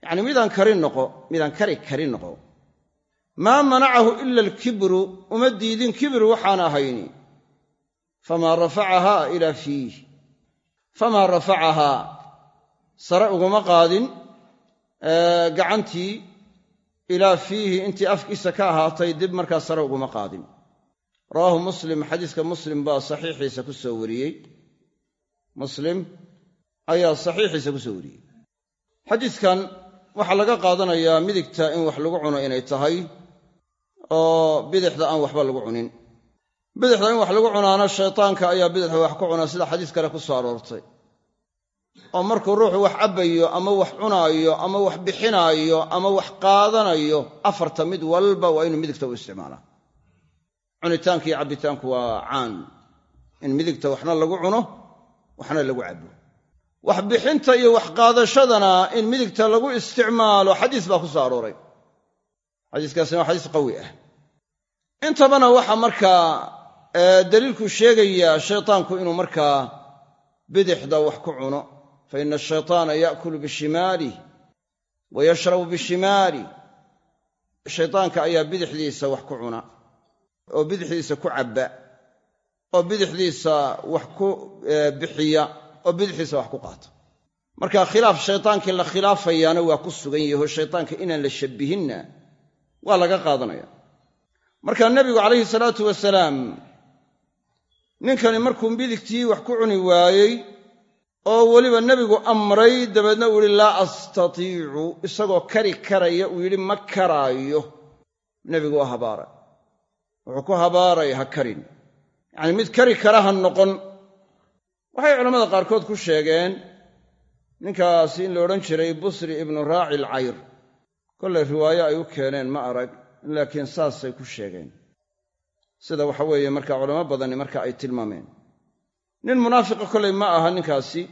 yacni midaan karin noqo midaan kari karin noqo. Maa manacahu ila alkibru uma diidin kibir waxaan ahayni. Famaa rafacahaa ilaa fiih. Famaa rafacahaa. Sare uguma qaadin gacantii ilaa fiihi intii afkiisa ka ahaatay dib markaa sare uguma qaadin. Rawaahu muslim xadiiska muslim baa saxiixiisa ku soo wariyey. Muslim ayaa saxiixiisa ku soo wariyey. Xadiidkan waxaa laga qaadanayaa midigta in wax lagu cuno inay tahay oo bidixda aan waxba lagu cunin. Bidixda in wax lagu cunaana shaytaanka ayaa bidixda wax ku cunaa sida xadiis kale ku soo aroortay. Oo markuu ruuxu wax cabbayo ama wax cunaayo ama wax bixinaayo ama wax qaadanayo afarta mid walba waa inuu midigta u isticmaalaa. Cunitaanka iyo cabbitaanku waa caan. In midigta waxna lagu cuno waxna lagu cabbo wax bixinta iyo wax qaadashadana in midigta lagu isticmaalo xadiis baa ku soo arooray. Xadiiskaasina waa xadiis qawi ah. Intabana waxa markaa daliilku sheegayaa shaytaanku inuu markaa bidixda wax ku cuno. Fa ina ashaytaana yaakulu bishimaalih wa yashrabu bishimaalih shaytaanka ayaa bidixdiisa wax ku cuna oo bidixdiisa ku cabba oo bidixdiisa wax ku bixiya oo bidixdiisa wax ku qaata marka khilaaf shaytaankii la khilaafayaana waa ku sugan yaho shaytaanka inaan la shabbihinna waa laga qaadanaya. Marka nebigu calayhi salaatu wasalaam ninkani markuu midigtii wax ku cuni waayey oo weliba nebigu amray dabeedna uu yidhi laa astatiicu isagoo kari karaya uu yidhi ma karaayo. Nebigu waa habaaray. Wuxuu ku habaaray ha karin. Yacanii mid kari kara ha noqon waxay culammada qaarkood ku sheegeen ninkaasi in la odhan jiray busri ibnu raaci alcayr kollay riwaayo ay u keeneen ma arag laakiin saasay ku sheegeen. Sida waxa weeye marka culamo badani marka ay tilmaameen. Nin munaafiqa kolay ma aha ninkaasi.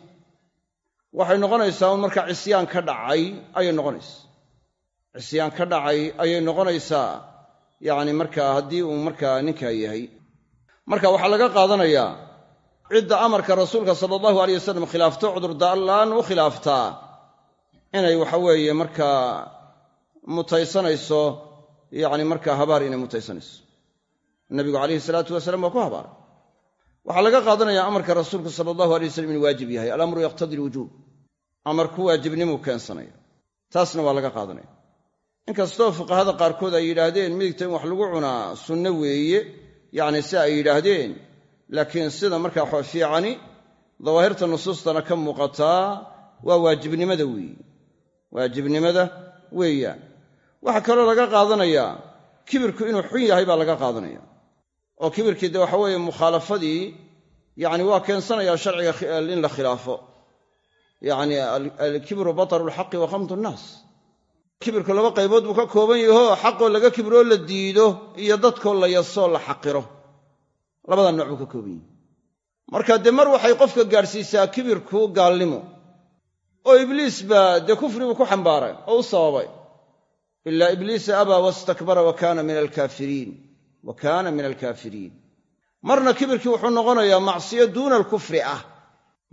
Waxay noqonaysaa un markaa cisyaan ka dhacay ayay noqonaysaa cisyaan ka dhacay ayay noqonaysaa yacni markaa haddii uu markaa ninkaa yahay. Marka waxaa laga qaadanayaa cidda amarka rasuulka sala allahu aleyh wasalam khilaafto cudurdaarlaan u khilaaftaa inay waxa weeye markaa mutaysanayso yacni markaa habaar inay mutaysanayso. Nabigu calayhi salaatu wasalaam waa ku habaaray waxaa laga qaadanayaa amarka rasuulku sala allahu alay wasalam inuu waajib yahay. Alamru yaqtadi alwujuub amarku waajibnimuu keensanaya. Taasna waa laga qaadanaya. Inkastoo fuqahada qaarkood ay yidhaahdeen midigta in wax lagu cunaa sunno weeye yacni si ay yidhaahdeen laakiin sida markaa wax fiicani dawaahirta nusuustana ka muuqataa waa waajibnimada weeye waajibnimada weeyaan. Waxaa kaloo laga qaadanayaa kibirku inuu xun yahay baa laga qaadanaya. Oo kibirkii de waxa weeye mukhaalafadii yacni waa keensanayaa sharciga in la khilaafo. Yacni alkibru bataru lxaqi wa khamdu nnaas. Kibirku laba qaybood buu ka kooban yaho xaqoo laga kibroo la diido iyo dadkoo la yasoo la xaqiro labada nooc buu ka kooban yahi marka dee mar waxay qofka gaadhsiisaa kibirku gaalnimo oo ibliis baa dee kufribuu ku xambaaray oo u sababay. Ilaa ibliisa abaa wastakbara wa kaana min alkaafiriin wa kaana min alkaafiriin marna kibirkii wuxuu noqonayaa macsiyo duuna alkufri ah.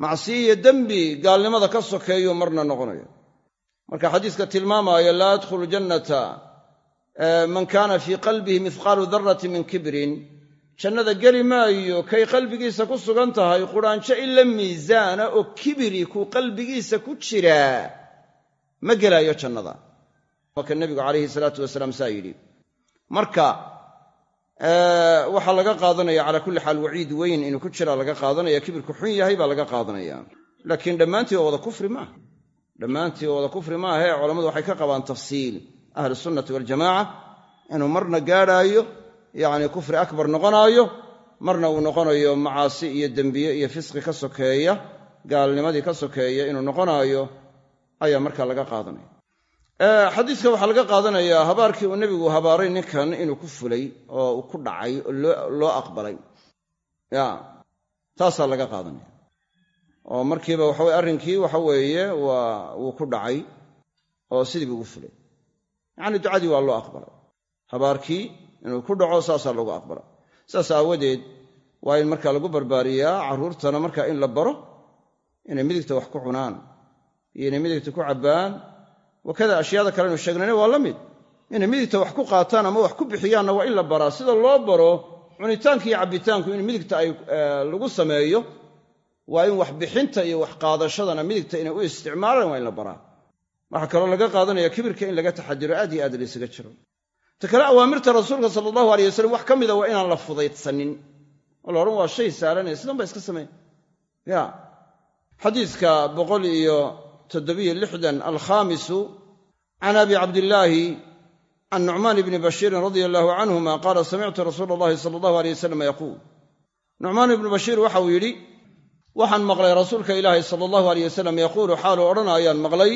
Macsiyo iyo dembi gaalnimada ka sokeeyuu marna noqonaya. Marka xadiiska tilmaamaayo laa yadkhulu jannata man kaana fii qalbihi mihqaalu darrati min kibrin jannada geli maayo kay qalbigiisa ku sugan tahay qudhaanjo ila miisaana oo kibiri kuu qalbigiisa ku jiraa ma gelaayo jannada. Marka nebigu calayhi salaatu wasalaam saa yidhi marka waxaa laga qaadanaya calaa kulli xaal waciid weyn inuu ku jiraa laga qaadanaya kibirku xun yahay baa laga qaadanaya. Laakiin dhammaantii oo wada kufri maaha. Dhammaantii oo wada kufri maahae culammadu waxay ka qabaan tafsiil ahlu sunnati waljamaaca inuu marna gaadhaayo yacni kufri akbar noqonaayo marna uu noqonayo macaasi iyo dembiye iyo fisqi ka sokeeya gaalnimadii ka sokeeya inuu noqonaayo ayaa markaa laga qaadanaya. Xadiiska waxaa laga qaadanayaa habaarkii uu nebigu habaaray ninkan inuu ku fulay oo uu ku dhacay oo loo aqbalay. Ya taasaa laga qaadanaya. Oo markiiba waxaweye arrinkii waxa weeye waa wuu ku dhacay oo sidii ugu fulay. Yacni ducadii waa loo aqbalay. Habaarkii inuu ku dhaco saasaa lagu aqbala. Saas aawadeed waa in marka lagu barbaariyaa carruurtana marka in la baro inay midigta wax ku cunaan iyo inay midigta ku cabbaan. Wakada ashyaada kalenu sheegnayna waa la mid. Inay midigta wax ku qaataan ama wax ku bixiyaanna waa in la baraa. Sida loo baro cunitaanka iyo cabbitaanku in midigta ay lagu sameeyo waa in wax bixinta iyo wax qaadashadana midigta inay u isticmaalaan waa in la baraa. Waxaa kaloo laga qaadanaya kibirka in laga taxadiro aad iyo aad laysaga jiro ta kale awaamirta rasuulka sala allahu alay wasalam wax ka mida waa inaan la fudaydsanin. Oo la odhan waa shay saalanaya sidan ba iska samey ya. Xadiiska boqol iyo toddobiyo lixdan alkhaamisu can abi cabdillaahi can nucmaan ibni bashiirin radia allahu canhuma qaala samictu rasuula allahi sala allahu alay wasalam yaquul. Nucmaan ibnu bashiir waxa uu yidhi waxaan maqlay rasuulka ilaahi sala allahu aleyh wasalam yaquulu xaaluu odhanayaan maqlay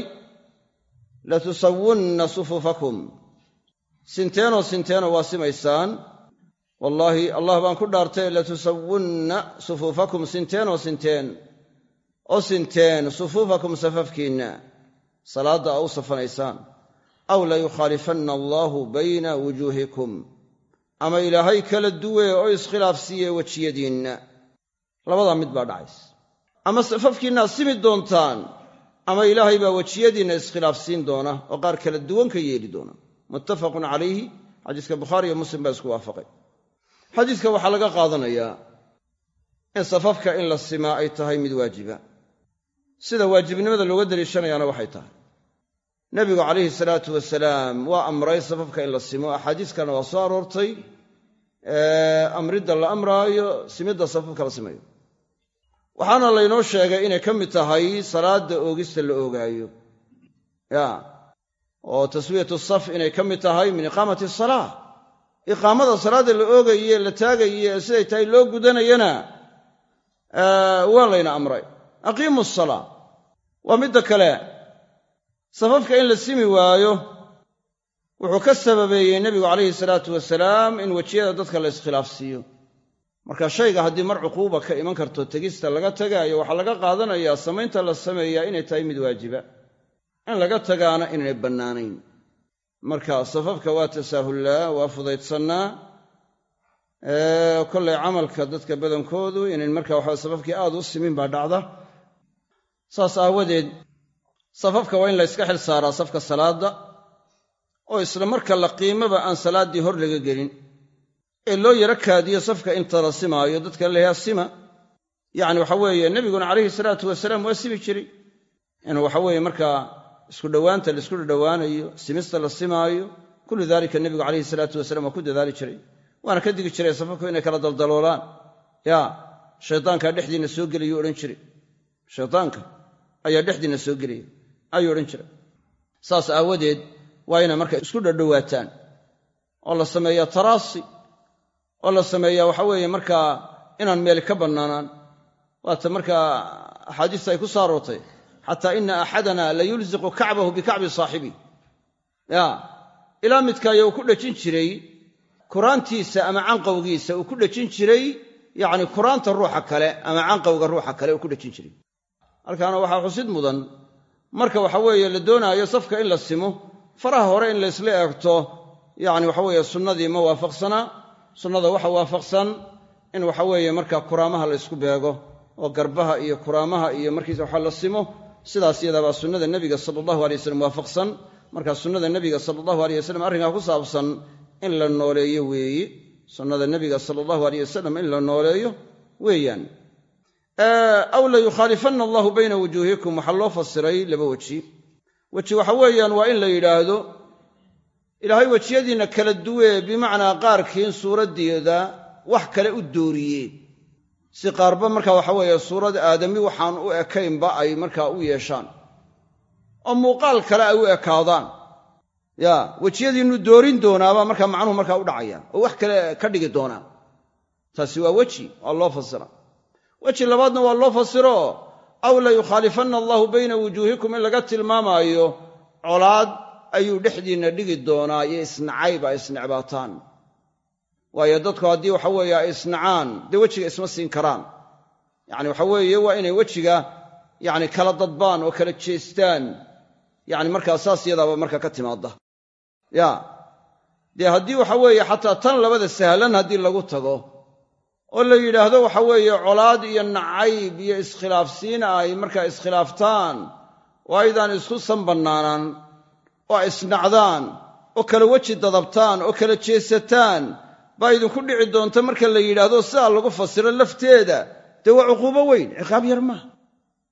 latusawunna sufufakum sinteenoo sinteenoo waa simaysaan. Wallaahi allah baan ku dhaartay latusawunna sufuufakum sinteenoo sinteen. Oo sinteen sufuufakum safafkiinna. Salaadda a u safanaysaan. Aw layukhaalifanna allaahu bayna wujuuhikum. Ama ilaahay kala duwe oo iskhilaafsiiye wejiyadiinna. Labadaa mid baa dhacaysa ama safafkiinnaad simi doontaan ama ilaahay baa wejiyadiinna iskhilaafsiin doona oo qaar kala duwan ka yeeli doona muttafaqun calayhi. Xadiiska bukhaari iyo muslim baa isku waafaqay. Xadiiska waxaa laga qaadanayaa in safafka in la simaa ay tahay mid waajiba. Sida waajibnimada looga daliishanayaana waxay tahay. Nebigu calayhi salaatu wasalaam waa amray safafka in la simo. Axaadiis kalena waa soo aroortay. Amridda la amraayo simidda safafka la simayo. Waxaana laynoo sheegay inay ka mid tahay salaadda oogista la oogaayo. Ya oo taswiyatu saf inay ka mid tahay min iqaamati asalaa iqaamada salaadda la oogaye la taagaye siday tahay loo gudanayana waa layna amray. Aqiimu asalaa waa midda kale. Safafka in la simi waayo wuxuu ka sababeeyey nebigu calayhi salaatu wasalaam in wejiyada dadka la iskhilaafsiiyo marka shayga haddii mar cuquuba ka iman karto tegista laga tagaayo waxaa laga qaadanayaa samaynta la sameeyaa inay tahay mid waajiba in laga tagaana inaynay bannaanayn. Marka safafka waa tasaahullaa waa fudaydsannaa kollay camalka dadka badankoodu inayn marka waxaa safafkii aad u simin baa dhacda. Saas aawadeed safafka waa in la yska xil saaraa safka salaadda oo isla marka la qiimaba aan salaaddii hor laga gelin. Ee loo yaro kaadiyo safka inta la simaayo dadka layaa sima. Yacni waxa weeye nebiguna calayhi salaatu wasalaam waa simi jiray. Inuu waxa weeye markaa isku dhowaanta la isku dhowaanayo simista la simaayo kullu daalika nebigu calayhi salaatu wasalaam waa ku dadaali jiray. Waana ka digi jiray safafku inay kala daldaloolaan. Ya shaydaankaa dhexdiinna soo gelayuu odhan jiray. Shaydaanka ayaa dhexdiinna soo gelaya ayuu odhan jiray. Saas aawadeed waa inay marka isku dhadhowaataan oo la sameeyaa taraasi. Oo la sameeyaa waxa weeye markaa inaan meeli ka bannaanaan. Waata markaa axaadiista ay ku soo aroortay xataa ina axadana la yulziqu kacbahu bikacbi saaxibi. Ya ilaa midkaayo uu ku dhejin jiray kuraantiisa ama canqowgiisa uu ku dhejin jiray yacni kuraanta ruuxa kale ama canqowga ruuxa kale uu ku dhejin jiray. Halkaana waxaa xusid mudan. Marka waxa weeye la doonaayo safka in la simo faraha hore in laysla eegto yacni waxa weeye sunnadii ma waafaqsanaa sunnada waxa waafaqsan in waxa weeye marka kuraamaha la ysku beego oo garbaha iyo kuraamaha iyo markiisa waxa la simo sidaas iyadaabaa sunnada nebiga sala allahu alay wasalam waafaqsan. Marka sunnada nebiga sala allahu aleyh wasalam arrinkaa ku saabsan in la nooleeyo weeye sunnada nebiga sala allahu aleyh wasalam in la nooleeyo weeyaan. Aw la yukhaalifanna allahu bayna wujuuhikum. Waxaa loo fasiray laba weji. Weji waxa weeyaan waa in la yidhaahdo ilaahay wejiyadiinna kala duwee bimacnaa qaarkiin suuraddeeda wax kale u dooriyeen si qaarba marka waxa weeye suurad aadami waxaan u ekaynba ay markaa u yeeshaan. Oo muuqaal kale ay u ekaadaan. Ya wejiyadiinnu doorin doonaabaa markaa macnuhu markaa u dhacaya. Oo wax kale ka dhigi doonaa taasi waa weji waa loo fasira. Weji labaadna waa loo fasiro. Aw la yukhaalifanna allahu bayna wujuuhikum in laga tilmaamaayo. Colaad ayuu dhexdiinna dhigi doonaa iyo isnacayb ay isnecbaataan waayo dadku haddii waxa weeye ay isnacaan dee wejiga isma siin karaan. Yacni waxa weeye waa inay wejiga yacni kala dadbaan oo kala jeestaan. Yacni markaa saas yadaaba marka ka timaadda. Ya. Dee haddii waxa weeye xataa tan labada sahlan haddii lagu tago oo la yidhaahdo waxa weeye colaad iyo nacayb iyo iskhilaafsiin ay markaa iskhilaaftaan oo aydaan isku sanbannaanaan oo ay isnacdaan oo kala weji dadabtaan oo kala jeesataan baa idinku dhici doonta marka la yidhaahdo sidaa lagu fasiro lafteeda. Dee waa cuquubo weyn. Ciqaab yar maaha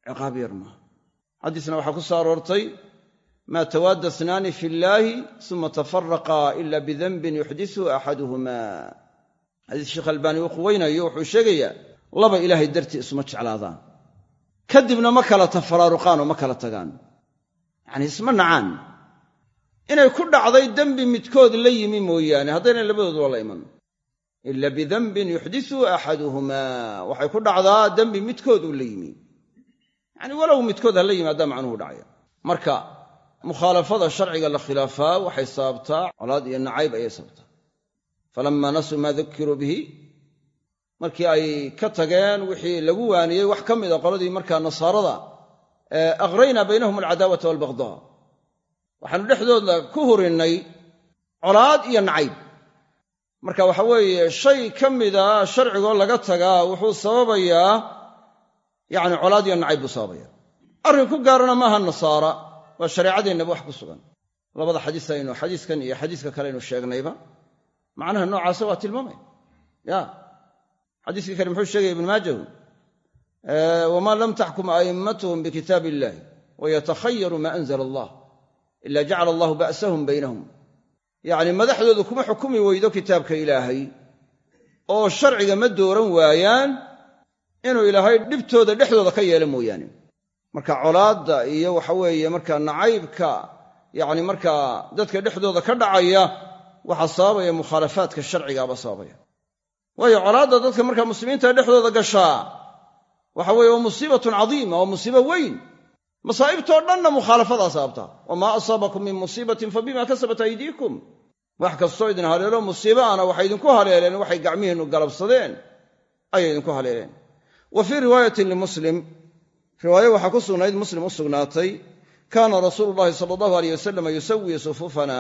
ciqaab yar maaha xadiisna waxaa ku soo aroortay maa tawaada snaani fi illaahi suma tafaraqaa ila bidanbin yuxdisuhu axaduhuma xadiis sheekh albaani uu quweynayo wuxuu sheegayaa laba ilaahay dartii isuma jeclaadaan. Kadibna ma kala tafaraaruqaan oo ma kala tagaan. Yacni isma nacaan. Inay ku dhacday dembi midkood la yimi mooyaane haddaynan labadooduba la iman ila bidanbin yuxdisuhu axaduhumaa waxay ku dhacdaa dembi midkood uu la yimi yacni walow midkood ha la yimaadaa macnuhu dhacaya marka mukhaalafada sharciga la khilaafaa waxay sababtaa colaad iyo nacayb ayay sababtaa falammaa nasuu maa dukiruu bihi markii ay ka tageen wixii lagu waaniyey wax ka mida qoladii markaa nasaarada aqraynaa baynahum alcadaawata waalbagdaa waxaanu dhexdooda ku hurinnay colaad iyo nacayb marka waxa weeye shay ka mida sharcigoo laga tagaa wuxuu sababayaa yacni colaad iyo nacayb buu sababaya arrin ku gaarana maaha nasaara waa shareecadeennaba wax ku sugan. Labada xadiis aynu xadiiskan iyo xadiiska kale aynu sheegnayba macnaha noocaasa waa tilmaamaya ya xadiiskii kale muxuu sheegaya ibnu maajahu wamaa lam taxkum a'immatuhum bikitaab illahi wayatakhayaru maa anzala allah ila jacala allahu ba'sahum baynahum yacni madaxdoodu kuma xukumi weydo kitaabka ilaahay oo sharciga ma dooran waayaan inuu ilaahay dhibtooda dhexdooda ka yeelo mooyaane. Marka colaadda iyo waxa weeye markaa nacaybka yacni markaa dadka dhexdooda ka dhacaya waxaa sababaya mukhaalafaadka sharcigaaba sababaya waayo colaadda dadka markaa muslimiinta dhexdooda gashaa waxa weeye waa musiibatun cadiima waa musiibo weyn masaa'ibtoo dhanna mukhaalafadaa sababta wamaa asaabakum min musiibatin fa bima kasabat aydiikum. Wax kastoo idin haleelo musiibo ana waxay idinku haleeleen waxay gacmihiinnu galabsadeen. Ayay idinku haleeleen. Wa fii riwaayatin limuslim riwaaye waxaa ku sugnayd muslim u sugnaatay kaana rasuulu llahi sala allahu aleyh wasalam yusawii sufuufana.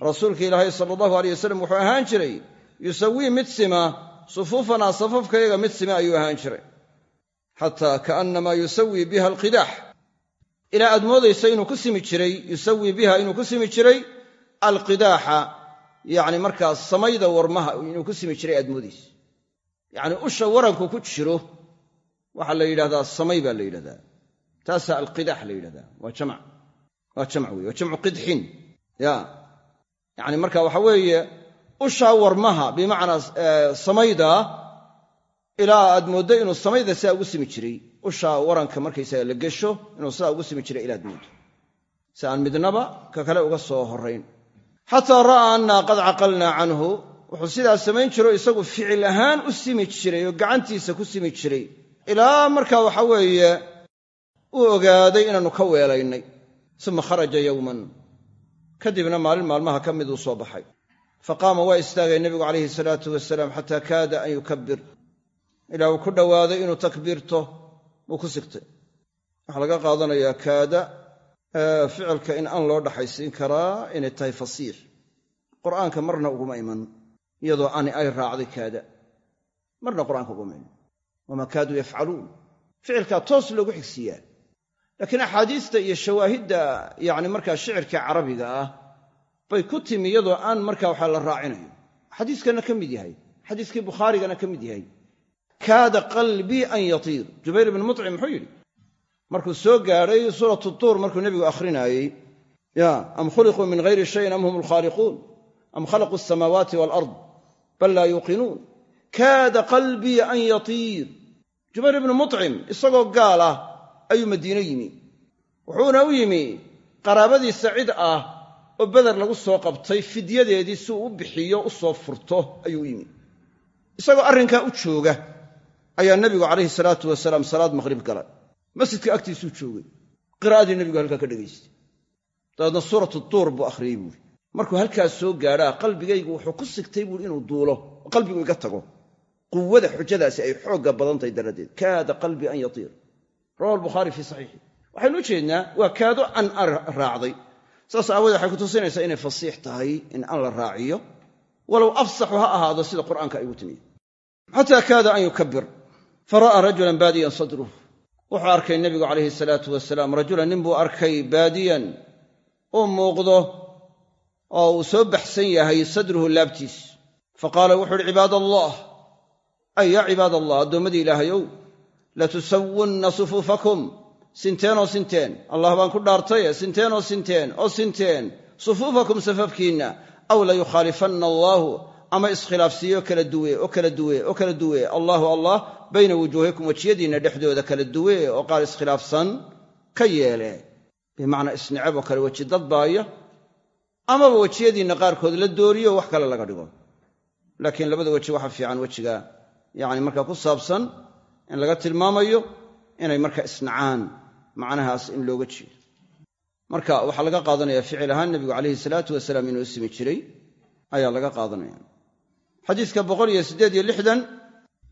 Rasuulka ilaahay sala allahu aleyh wasalam wuxuu ahaan jiray yusawii mid sima sufuufanaa safafkayaga mid sima ayuu ahaan jiray. Xataa kaannamaa yusawii biha alqidaax ilaa aad moodaysa inuu ku simi jiray yusawii biha inuu ku simi jiray alqidaaxa yacni markaa samayda warmaha inuu ku simi jiray aad moodaysa yacni usha waranku ku jiro waxaa la yidhahdaa samay baa la yidhahdaa. Taasaa alqidaax la yidhahdaa. Waa jamc. Waa jamc wey waa jamcu qidxin. Ya. Yacni marka waxa weeye ushaa warmaha bimacnaa samayda ilaa aad mooddo inuu samayda sidaa ugu simi jiray ushaa waranka markaysaga la gesho inuu sidaa ugu simi jiray ilaad mooddo si aan midnaba ka kale uga soo horrayn. Xataa ra'aa annaa qad caqalnaa canhu wuxuu sidaa samayn jiro isagu ficil ahaan u simi jiray oo gacantiisa ku simi jiray. Ilaa markaa waxa weeye uu ogaaday inaannu ka weelaynay. Uma kharaja yowman kadibna maalin maalmaha ka mid uu soo baxay. Faqaama waa istaagay nebigu calayhi salaatu wasalaam xataa kaada an yukabbir. Ilaa uu ku dhowaaday inuu takbiirto wuu ku sigtay. Waxaa laga qaadanayaa kaada ficilka in aan loo dhaxaysiin karaa inay tahay fasiix qur'aanka marna uguma iman iyadoo ani ay raacday kaada. Marna qur'aanka uguma iman. Wamaa kaaduu yafcaluun. Ficilkaa toos loogu xigsiiyaa. Laakiin axaadiista iyo shawaahidda yacni markaa shicirka carabiga ah bay ku timi iyadoo aan markaa waxaa la raacinayo. Xadiiskana ka mid yahay. Xadiiskii bukhaarigana ka mid yahay kaada qalbii an yatiir. Jubayr ibnu mucim muxuu yidhi markuu soo gaadhay suuratu tuur markuu nebigu ahrinaayey ya am khuliquu min hayri shayin am hum alkhaaliquun am khalaquu asamaawaati walard bal laa yuuqinuun kaada qalbii an yatiir. Jubayr ibnu mucim isagoo gaal ah ayuu madiino yimi. Wuxuuna u yimi qaraabadiisa cid ah oo beder lagu soo qabtay fidyadeedii si uu u bixiyo u soo furto ayuu u yimi. Isagoo arrinkaa u jooga ayaa nebigu calayhi salaatu wasalaam salaad maqhrib galay. Masjidka agtiisuu joogay. Qiraa'adii nebigu halkaa ka dhegaystay dabeedna suuratu duur buu akhriyey buuri markuu halkaas soo gaadhaa qalbigaygu wuxuu ku sigtay buuri inuu duulo. Oo qalbigu iga tago. Quwada xujadaasi ay xoogga badantahay daraaddeed. Kaada qalbii an yatiir. Rawa albukhaari fii saxiixi waxaynu u jeednaa waa kaado an raacday. Saas aawoodee waxay kutusinaysaa inay fasiix tahay in an la raaciyo. Walow afsaxu ha ahaado sida qur'aanka ay ugu timiye xataa kaada an yukabbir fara'aa rajulan baadiyan sadruh wuxuu arkay nebigu calayhi salaatu wasalaam rajulan nin buu arkay baadiyan uu muuqdo oo uu soo baxsan yahay sadruhu laabtiis. Faqaala wuxu uhi cibaad allah ay yaa cibaad allah addoommadii ilaahayow latusawunna sufuufakum. Sinteen oo sinteen allah baan ku dhaartaye sinteen oo sinteen oo sinteen sufuufakum safafkiinna aw layukhaalifanna allaahu ama iskhilaafsiiyo kala duwe oo kala duwe oo kala duwe allaahu allah bayna wujuuhikum wejiyadiinna dhexdooda kala duwe oo qaar iskhilaafsan ka yeele bimacnaa isnicab oo kale weji dadbaaya amaba wejiyadiinna qaarkood la dooriyo wax kale laga dhigo. Laakiin labada weji waxa fiican wejiga yacni markaa ku saabsan in laga tilmaamayo inay marka isnacaan macnahaas in looga jeedo. Marka waxaa laga qaadanaya ficil ahaan nebigu calayhi salaatu wasalaam inuu ismi jiray ayaa laga qaadanaya xadiiska boqol iyo siddeed iyo lixdan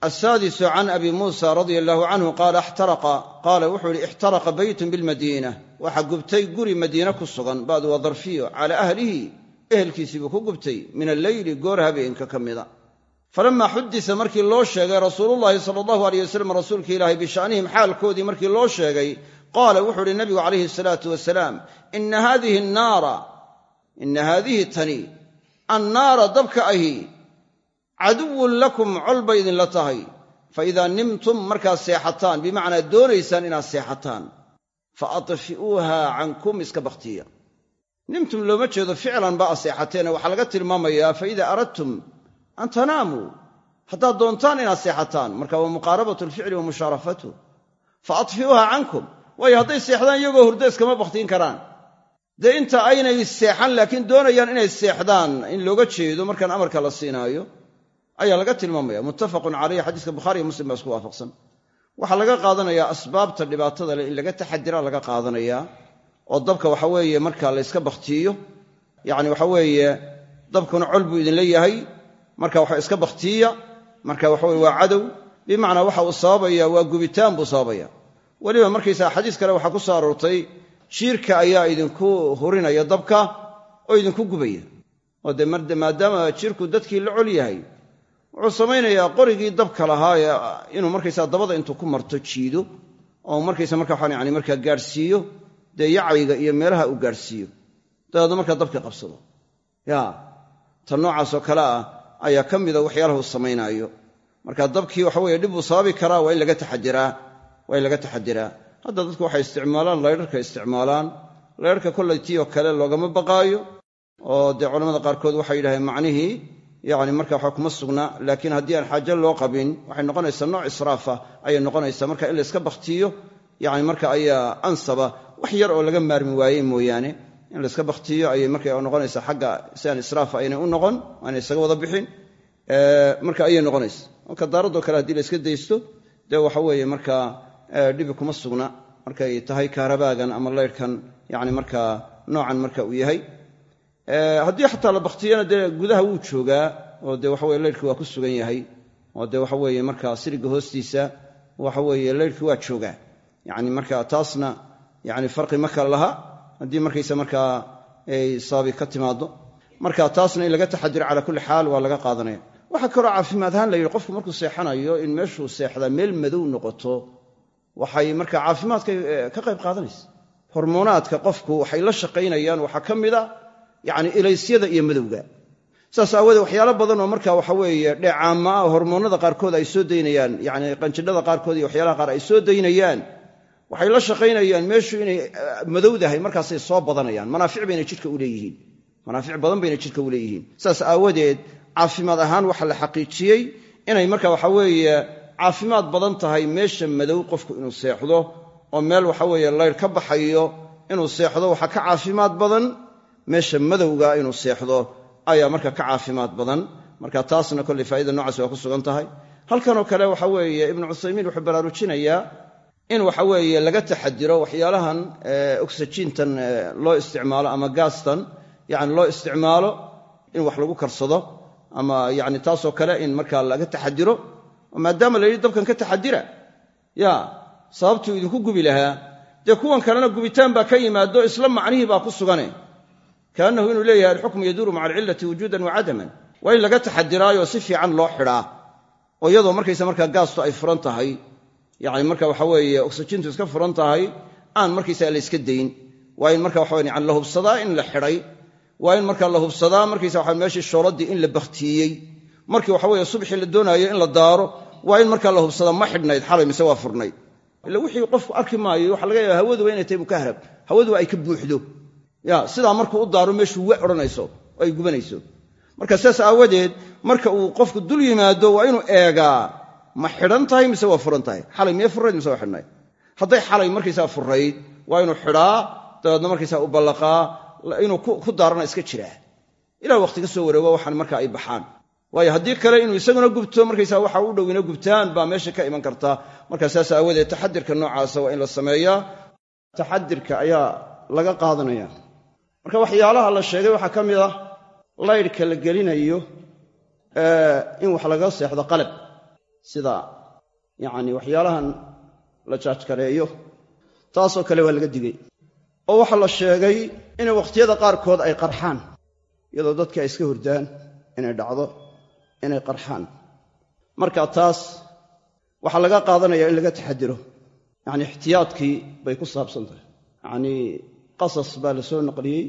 asaadisu can abi muusa radia allahu canhu qaala ixtaraqa. Qaala wuxuu ihi ixtaraqa beytun bilmadiina. Waxaa gubtay guri madiine ku sugan ba'du waa darfiyo calaa ahlihi ehelkiisiibuu ku gubtay min alleyli goor habeenka ka mida. Falamaa xudisa markii loo sheegay rasuulullaahi sala allahu aleyh wasalam rasuulka ilaahay bisha'nihim xaalkoodii markii loo sheegay qaala wuxuu uhi nabigu calayhi salaatu wasalaam ina haadihi annaara ina haadihi tani annaara dabka ahi caduwun lakum col bay idinla tahay. Fa idaa nimtum markaad seexataan bimacnaa doonaysaan inaad seexataan. Fa adfi'uuha cankum iska bakhtiya. Nimtum looma jeedo ficlan ba a waxaa laga tilmaamayaa fa idaa aradtum an tanaamuu haddaad doontaan inaad seexataan. Marka waa muqaarabatu alficli wa mushaarafatuh fa adfi'uuha cankum waayo hadday seexdaan iyagoo hurdo iskama bakhtiin karaan. Dee inta aynay seexan laakiin doonayaan inay seexdaan in looga jeedo markaan amarka la siinaayo ayaa laga tilmaamaya. Muttafaqun caleyh xadiiska bukhari iyo muslim baa isku waafaqsan. Waxaa laga qaadanayaa asbaabta dhibaatada leh in laga taxadira laga qaadanayaa oo dabka waxa weeye marka la yska bakhtiiyo. Yacni waxa weeye dabkuna col buu idinla yahay marka waxa iska bakhtiiya marka waxa weye waa cadow. Bimacnaa waxa uu sababaya waa gubitaan buu sababaya. Weliba markaysaa xadiis kale waxaa ku soo aroortay jiirka ayaa idinku hurinaya dabka oo idinku gubaya. Oo dee maadaama jiirku dadkii la col yahay wuxuu samaynayaa qorigii dabka lahaa inuu markaysaa dabada intuu ku marto jiido oo markaysa marka waxaan yani markaa gaadhsiiyo dee yacayga iyo meelaha uu gaadhsiiyo dabeedna markaa dabkii qabsado. Ya tan noocaasoo kale ah ayaa ka mida waxyaalaha uu samaynaayo. Marka dabkii waxa weye dhib buu sababi karaa waa in laga taxadiraa waa in laga taxadiraa hadda dadku waxay isticmaalaan laydharka isticmaalaan laydharka kollay tii oo kale loogama baqaayo oo dee culamada qaarkood waxay yidhahdeen macnihii yani marka waxa kuma sugna laakiin haddii aan xaajo loo qabin waxay noqonaysaa nooc israafa ayay noqonaysaa marka in la iska bakhtiyo yani marka ayaa ansaba wax yar oo laga maarmi waayey mooyaane. In la iska bakhtiyo ayay marka noqonaysaa xagga si aan israafa aynay u noqon aanay isaga wada bixin marka ayay noqonaysa marka daaradoo kale haddii la iska daysto dee waxa weeye markaa dhibi kuma sugna. Markay tahay kaarabaagan ama laydhkan yani markaa noocan marka uu yahay haddii xataa la bakhtiyana dee gudaha wuu joogaa oo dee waxaweye laydhki waa ku sugan yahay oo dee waxa weeye markaa siriga hoostiisa waxa weeye laydhki waa joogaa. Yani marka taasna yani farqi ma laha haddii markaysa markaa ay sababi ka timaado marka taasna in laga taxadiro cala kulli xaal waa laga qaadanaya. Waxaa kaloo caafimaad ahaan la yidhi qofku markuu seexanayo in meeshuu seexdaa meel madow noqoto waxay marka caafimaadka ka qayb qaadanaysa. Hormoonaadka qofku waxay la shaqaynayaan waxaa ka mida yani ilaysyada iyo madowga. Saas aawoodee waxyaalo badan oo marka waxa weeye dheecaama ah hormoonnada qaarkood ay soo daynayaan yani qanjidhada qaarkood iyo waxyaalaha qaar ay soo daynayaan waxay la shaqaynayaan meeshu inay madowdahay markaasay soo badanayaan. Manaafic bayna jidhka u leeyihiin. Manaafic badan bayna jidhka u leeyihiin. Saas aawadeed caafimaad ahaan waxaa la xaqiijiyey inay marka waxa weeye caafimaad badan tahay meesha madow qofku inuu seexdo oo meel waxa weeye layr ka baxayo inuu seexdo waxaa ka caafimaad badan meesha madowga inuu seexdo ayaa marka ka caafimaad badan. Marka taasna kolley faa'ida noocaas waa ku sugan tahay. Halkanoo kale waxa weeye ibnu cuthaymiin wuxuu baraarujinayaa in waxa weeye laga taxadiro waxyaalahan oksijiintan loo isticmaalo ama gaastan. Yani loo isticmaalo in wax lagu karsado ama yani taasoo kale in markaa laga taxadiro. Maadaama la dabkan ka taxadira ya sababtuu idinku gubi lahaa. Dee kuwan kalena gubitaan baa ka yimaado isla macnihii baa ku sugane kaannahu inuu leeyahay alxukmu yaduuru maca alcillati wujuudan wa cadaman waa in laga taxadiraayoo si fiican loo xidhaa oo iyadoo markaysa markaa gaastu ay furan marka waxa weeye oksijiintu iska furan aan markaysaa la yska dayn. Waa in marka waxa yani la hubsadaa in la xidhay waa in marka la hubsadaa markaysa waxa meeshii shooladii in la bakhtiiyey. Markii waxa weeye subxii la doonaayo in la daaro waa in markaa la hubsadaa ma xidhnayd xalay mise waa furnayd ila wixii qofku arki maayo waxa laga yaaba hawaduba inay tahay mukahrab hawaduba ay ka buuxdo ya sidaa markuu u daaro meeshuu we odhanayso ay gubanayso. Marka sidaas aawadeed marka uu qofku dul yimaado waa inuu eegaa ma xidhan tahay mise waa furan tahay? Xalay miyay furrayd mise waa xidhnayd? Hadday xalay markaysaa furrayd waa inuu xidhaa dabeedna markaysaa u ballaqaa inuu ku daarana iska jiraa. Ilaa waqti ka soo wareego waxaan marka ay baxaan. Waayo haddii kale inuu isaguna gubto markaysaa waxa u dhowina gubtaan baa meesha ka iman karta. Marka saas aawadeed taxadirka noocaasa waa in la sameeyaa. Taxadirka ayaa laga qaadanaya marka waxyaalaha la sheegay waxaa ka mid ah laydhka la gelinayo in wax laga seexdo qalab. Sida yacni waxyaalahan la jaajkareeyo taasoo kale waa laga digay. Oo waxaa la sheegay inay wakhtiyada qaarkood ay qarxaan iyadoo dadka ay iska hurdaan inay dhacdo inay qarxaan. Marka taas waxaa laga qaadanaya in laga taxadiro yacni ixtiyaadkii bay ku saabsan tahay. Yacnii qasas baa la soo naqliyey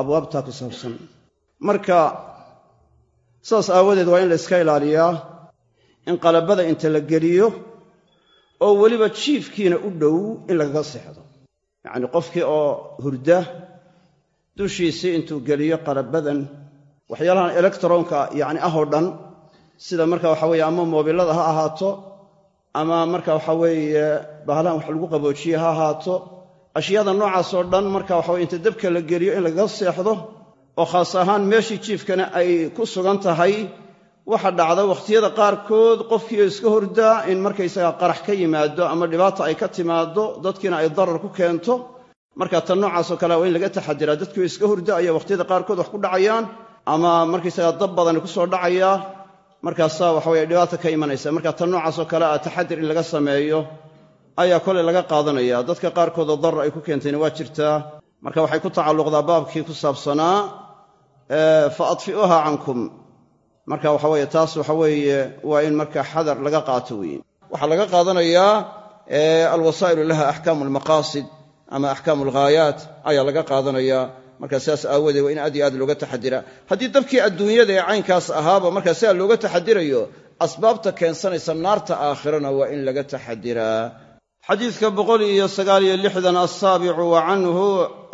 abwaabtaa ku saabsan. Marka saas aawadeed waa in la iska ilaaliyaa in qalabada inta la geliyo oo weliba jiifkiina u dhow in lagaga seexdo. Yacnii qofkii oo hurda dushiisii intuu geliyo qalabadan waxyaalahan elektaroonka yacni ah oo dhan sida marka waxa weeye ama moobillada ha ahaato ama marka waxa weeye bahalahan wax lagu qaboojiye ha ahaato ashyaada noocaas oo dhan marka waxa weye inta dabka la geliyo in lagaga seexdo oo khaas ahaan meeshii jiifkana ay ku sugan tahay waxa dhacda wakhtiyada qaarkood qofkiioo iska hordaa in markaysaga qarax ka yimaado ama dhibaata ay ka timaado dadkiina ay darar ku keento. Marka tan noocaasoo kale waa in laga taxadiraa dadkiioo iska horda ayaa wakhtiyada qaarkood wax ku dhacayaan ama markaysaga dab badani ku soo dhacayaa markaasaa waxa weye dhibaata ka imanaysa. Marka tan noocaasoo kale taxadir in laga sameeyo ayaa kolay laga qaadanaya. Dadka qaarkoodoo darar ay ku keentayna waa jirtaa marka waxay ku tacalluqdaa baabkii ku saabsanaa fa adfi'uuha cankum. Marka waxa weeye taas waxa weeye waa in marka xadar laga qaato weeye waxaa laga qaadanayaa alwasaa'ilu laha axkaamu almaqaasid ama axkaamu alghaayaat ayaa laga qaadanayaa marka sidaas aawoodee waa in aad iyo aad looga taxadira haddii dabkii adduunyada ee caynkaas ahaaba markaa sidaa looga taxadirayo asbaabta keensanaysa naarta aakhirana waa in laga taxadiraa xadiidka boqol iyo sagaal iyo lixdan assaabicu wa canhu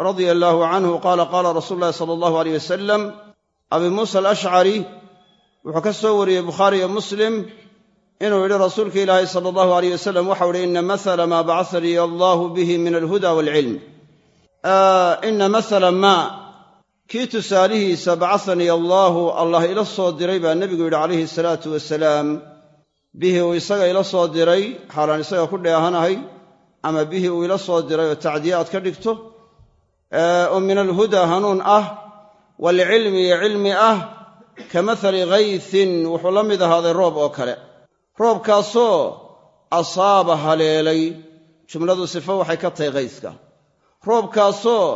radia allaahu canhu qaala qaala rasuulu llahi sala allahu aleyh wasalam abi muusa alashcari wuxuu ka soo wariyey bukhaari iyo muslim inuu yidhi rasuulka ilaahi sala allahu aleyh wasalam waxau ihi ina mahala maa bacasanii allahu bihi min alhuda waalcilm ina mahala maa kii tusaalihiisa bacasanii allaahu allah ila soo diray baa nebigu yidhi calayhi salaatu wasalaam bihi uu isaga ila soo diray xaalaan isaga ku dheehanahay ama bihi uu ila soo diray oo tacdiye aad ka dhigto oo min alhuda hanuun ah waalcilmi iyo cilmi ah ka mahali khaysin wuxuu la mid ahaaday roob oo kale. Roobkaasoo asaaba haleelay jumladu sifo waxay ka tahay khayska roobkaasoo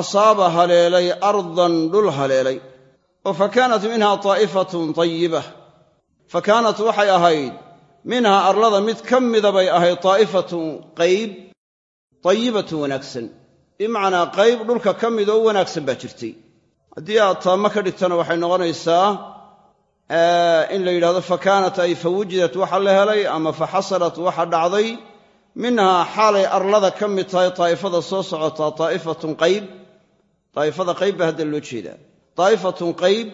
asaaba haleelay ardan dhul haleelay. Oo fa kaanat minha taa'ifatun tayibah fa kaanat waxay ahayd minhaa arlada mid ka mida bay ahayd taa'ifatun qayb tayibatun wanaagsan. Bimacnaa qayb dhulka ka mid oo wanaagsan baa jirtay. Haddii aad taamo ka dhigtana waxay noqonaysaa in la yidhahdo fa kaanat ay fa wujidat waxa la helay ama fa xasalat waxa dhacday minhaa xaalay arlada ka mid tahay taa'ifada soo socotaa taa'ifatun qayb. Daa'ifada qayb baa hadda loo jeedaa. Daa'ifatun qayb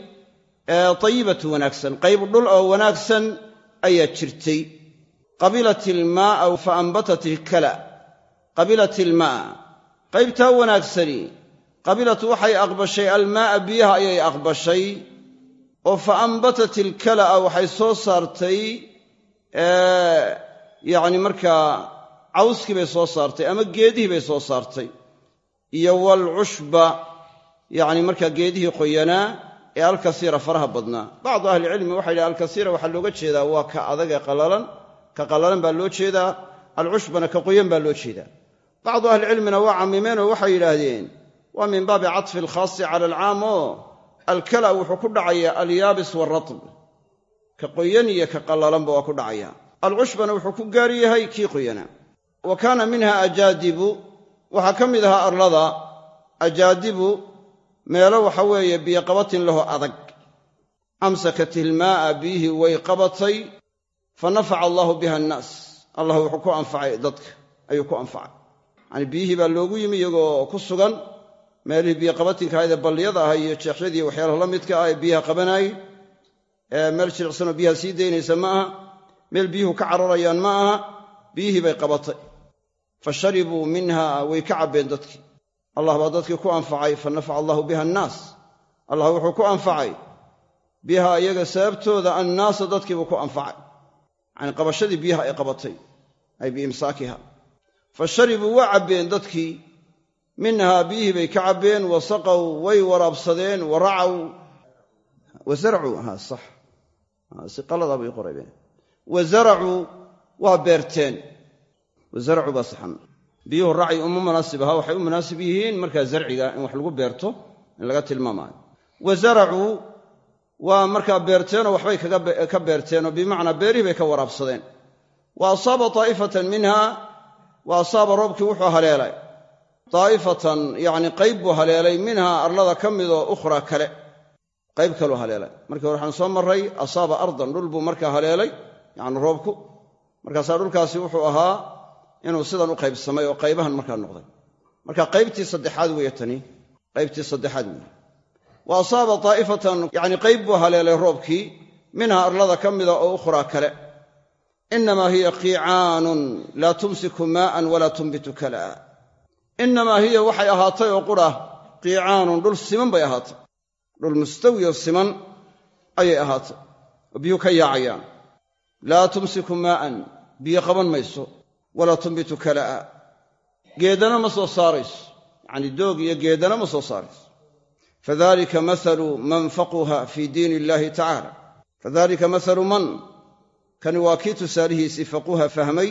tayibatu wanaagsan qayb dhul oo wanaagsan ayaa jirtay. Qabilat ilmaa'a fa ambatat ilkala qabilat ilmaa'a qaybtaa wanaagsani. Qabilat waxay aqbashay almaa'a biyaha ayay aqbashay. Oo fa ambatat ilkala'a waxay soo saartay yacni markaa cawskii bay soo saartay ama geedihii bay soo saartay. Iyo waalcushba yacni markaa geedihii qoyanaa ee alkasiira faraha badnaa. Bacdu ahlicilmi waxay yidhaha alkasiira waxaa looga jeedaa waa ka adag ee qallalan ka qallalan baa loo jeedaa alcushbana ka qoyan baa loo jeedaa. Bacdu ahlicilmina waa cammimeenoo waxay yidhaahdeen waa min baabi catfi alkhaasi cala alcaam oo alkala wuxuu ku dhacayaa alyaabis waaratb ka qoyan iyo ka qallalanba waa ku dhacaya alcushbana wuxuu ku gaari yahay kii qoyanaa wa kaana minha ajaadibu waxaa ka mid ahaa arlada ajaadibu meelo waxa weeye biyoqabatin laho adag. Amsakat ilmaa'a biyihii way qabatay fa nafaca allaahu biha annaas. Allah wuxuu ku anfacay dadka ayuu ku anfacay. Yacanii biyihii baa loogu yimi iyagoo ku sugan meelihii biyoqabatinka ahayd ee balliyada ah iyo jeexyadii waxyaalaha la midka ah ee biyaha qabanaayey ee meel jiricsanoo biyaha sii daynaysa ma aha meel biyuhu ka cararayaan ma aha biyihii bay qabatay. Fa sharibuu minha way ka cabbeen dadkii allah baa dadkii ku anfacay fa nafaca allahu biha annaas. Allah wuxuu ku anfacay biha iyaga sababtooda annaasa dadkiibuu ku anfacay. Yacanii qabashadii biyaha ay qabatay ay biimsaakiha fa sharibuu waa cabbeen dadkii minhaa biyihii bay ka cabbeen wa saqow way waraabsadeen wa racaw wa zaracuu ha sax. Si qaladaa bay qorayben wa zaracuu waa beerteen. Wa zaracuu baa saxan biyuhu racyi uma munaasib aha waxay u munaasib yihiin markaa zarciga in wax lagu beerto in laga tilmaamaayo wa zaracuu waa markaa beerteenoo waxbay ka beerteenoo bimacnaa beerihii bay ka waraabsadeen. Wa asaaba taa'ifatan minha wa asaaba roobkii wuxuu haleelay. Daa'ifatan yacni qayb buu haleelay minhaa arlada ka midoo ukhraa kale. Qayb kaluu haleelay. Markii hore waxaan soo marray asaaba ardan dhul buu markaa haleelay yacni roobku. Markaasaa dhulkaasi wuxuu ahaa inuu sidan u qaybsamay oo qaybahan markaa noqday. Marka qaybtii saddexaad weeye tani qaybtii saddexaad weeye. Wa asaaba daa'ifatan yacni qayb buu haleelay roobkii minhaa arlada ka mida oo ukhraa kale. Innamaa hiya qiicaanun laa tumsiku maa'an walaa tunbitu kalaa innamaa hiya waxay ahaatay oo qura qiicaanun dhul siman bay ahaatay. Dhul mustawiyo siman ayay ahaatay oo biyuu ka yaacayaan. Laa tumsiku maa'an biyo qaban mayso walaa tunbitu kalaa'a geedana ma soo saarayso. Yacanii doog iyo geedana ma soo saarayso. Fadalika mathalu man faquha fii diin illahi tacaala fadalika mahalu man? Kani waa kii tusaalihiisii faquha fahmay.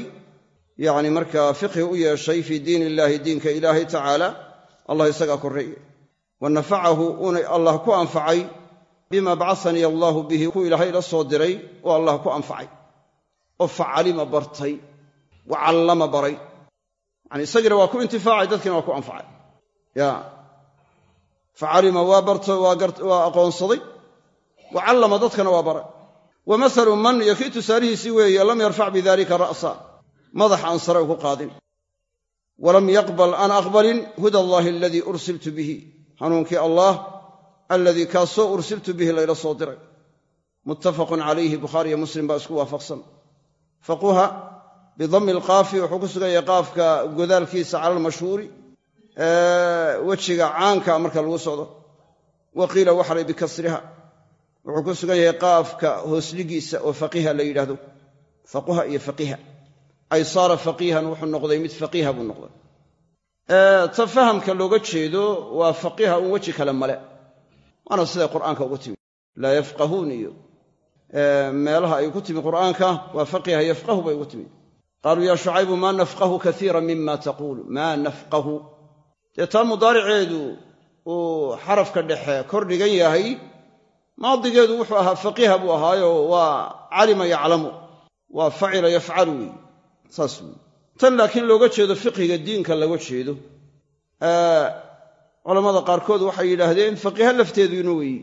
Yacni markaa fiqhi u yeeshay fii diin illaahi diinka ilaahay tacaala allah isagaa korreeye wa nafacahu uuna allah ku anfacay bima bacasanii allaahu bihi ku ilaahay la soo diray oo allah ku anfacay. Oo facalima bartay wa callama baray. Yani isagiina waa ku intifaacay dadkiina waa ku anfacay. Ya. Facalima waa bartay waa aqoonsaday. Wa callama dadkana waa baray. Wa masalu man iyo kii tusaalihiisii weeye lam yarfac bidalika ra'sa. Madax aan sare ugu qaadin. Walam yaqbal aan aqbalin huda allaahi aladii ursiltu bihi. Hanuunkii allaah aladii kaasoo ursiltu bihi layla soo diray. Muttafaqun calayhi bukhaariyo muslim baa isku waafaqsan. Faquha bidami alqaafi wuxuu ku sugan yahay qaafka godaalkiisa cala almashhuuri wejiga caanka marka lagu socdo. Wa qiila waxalay bikasriha wuxuu ku sugan yahay qaafka hoosligiisa oo faqiha la yidhaahdo. Faquha iyo faqiha ay saara faqiihan wuxuu noqday mid faqiiha buu noqday. Ta fahamka looga jeedo waa faqiiha un weji kale male. Waana siday qur'aanka ugu timi. Laa yafqahuun iyo qaaluu yaa shucaybu maa nafqahu kaiira mima taquulu maa nafqahu dee taa mudaariceedu uu xarafka dhexe kor dhigan yahay maadigeedu wuxuu ahaa faqiiha buu ahaayo waa calima yaclamu waa facila yafcalu weeye saas weeye tan laakiin looga jeedo fiqhiga diinka laga jeedo culammada qaarkood waxay yidhaahdeen faqiiha lafteedu inu weeye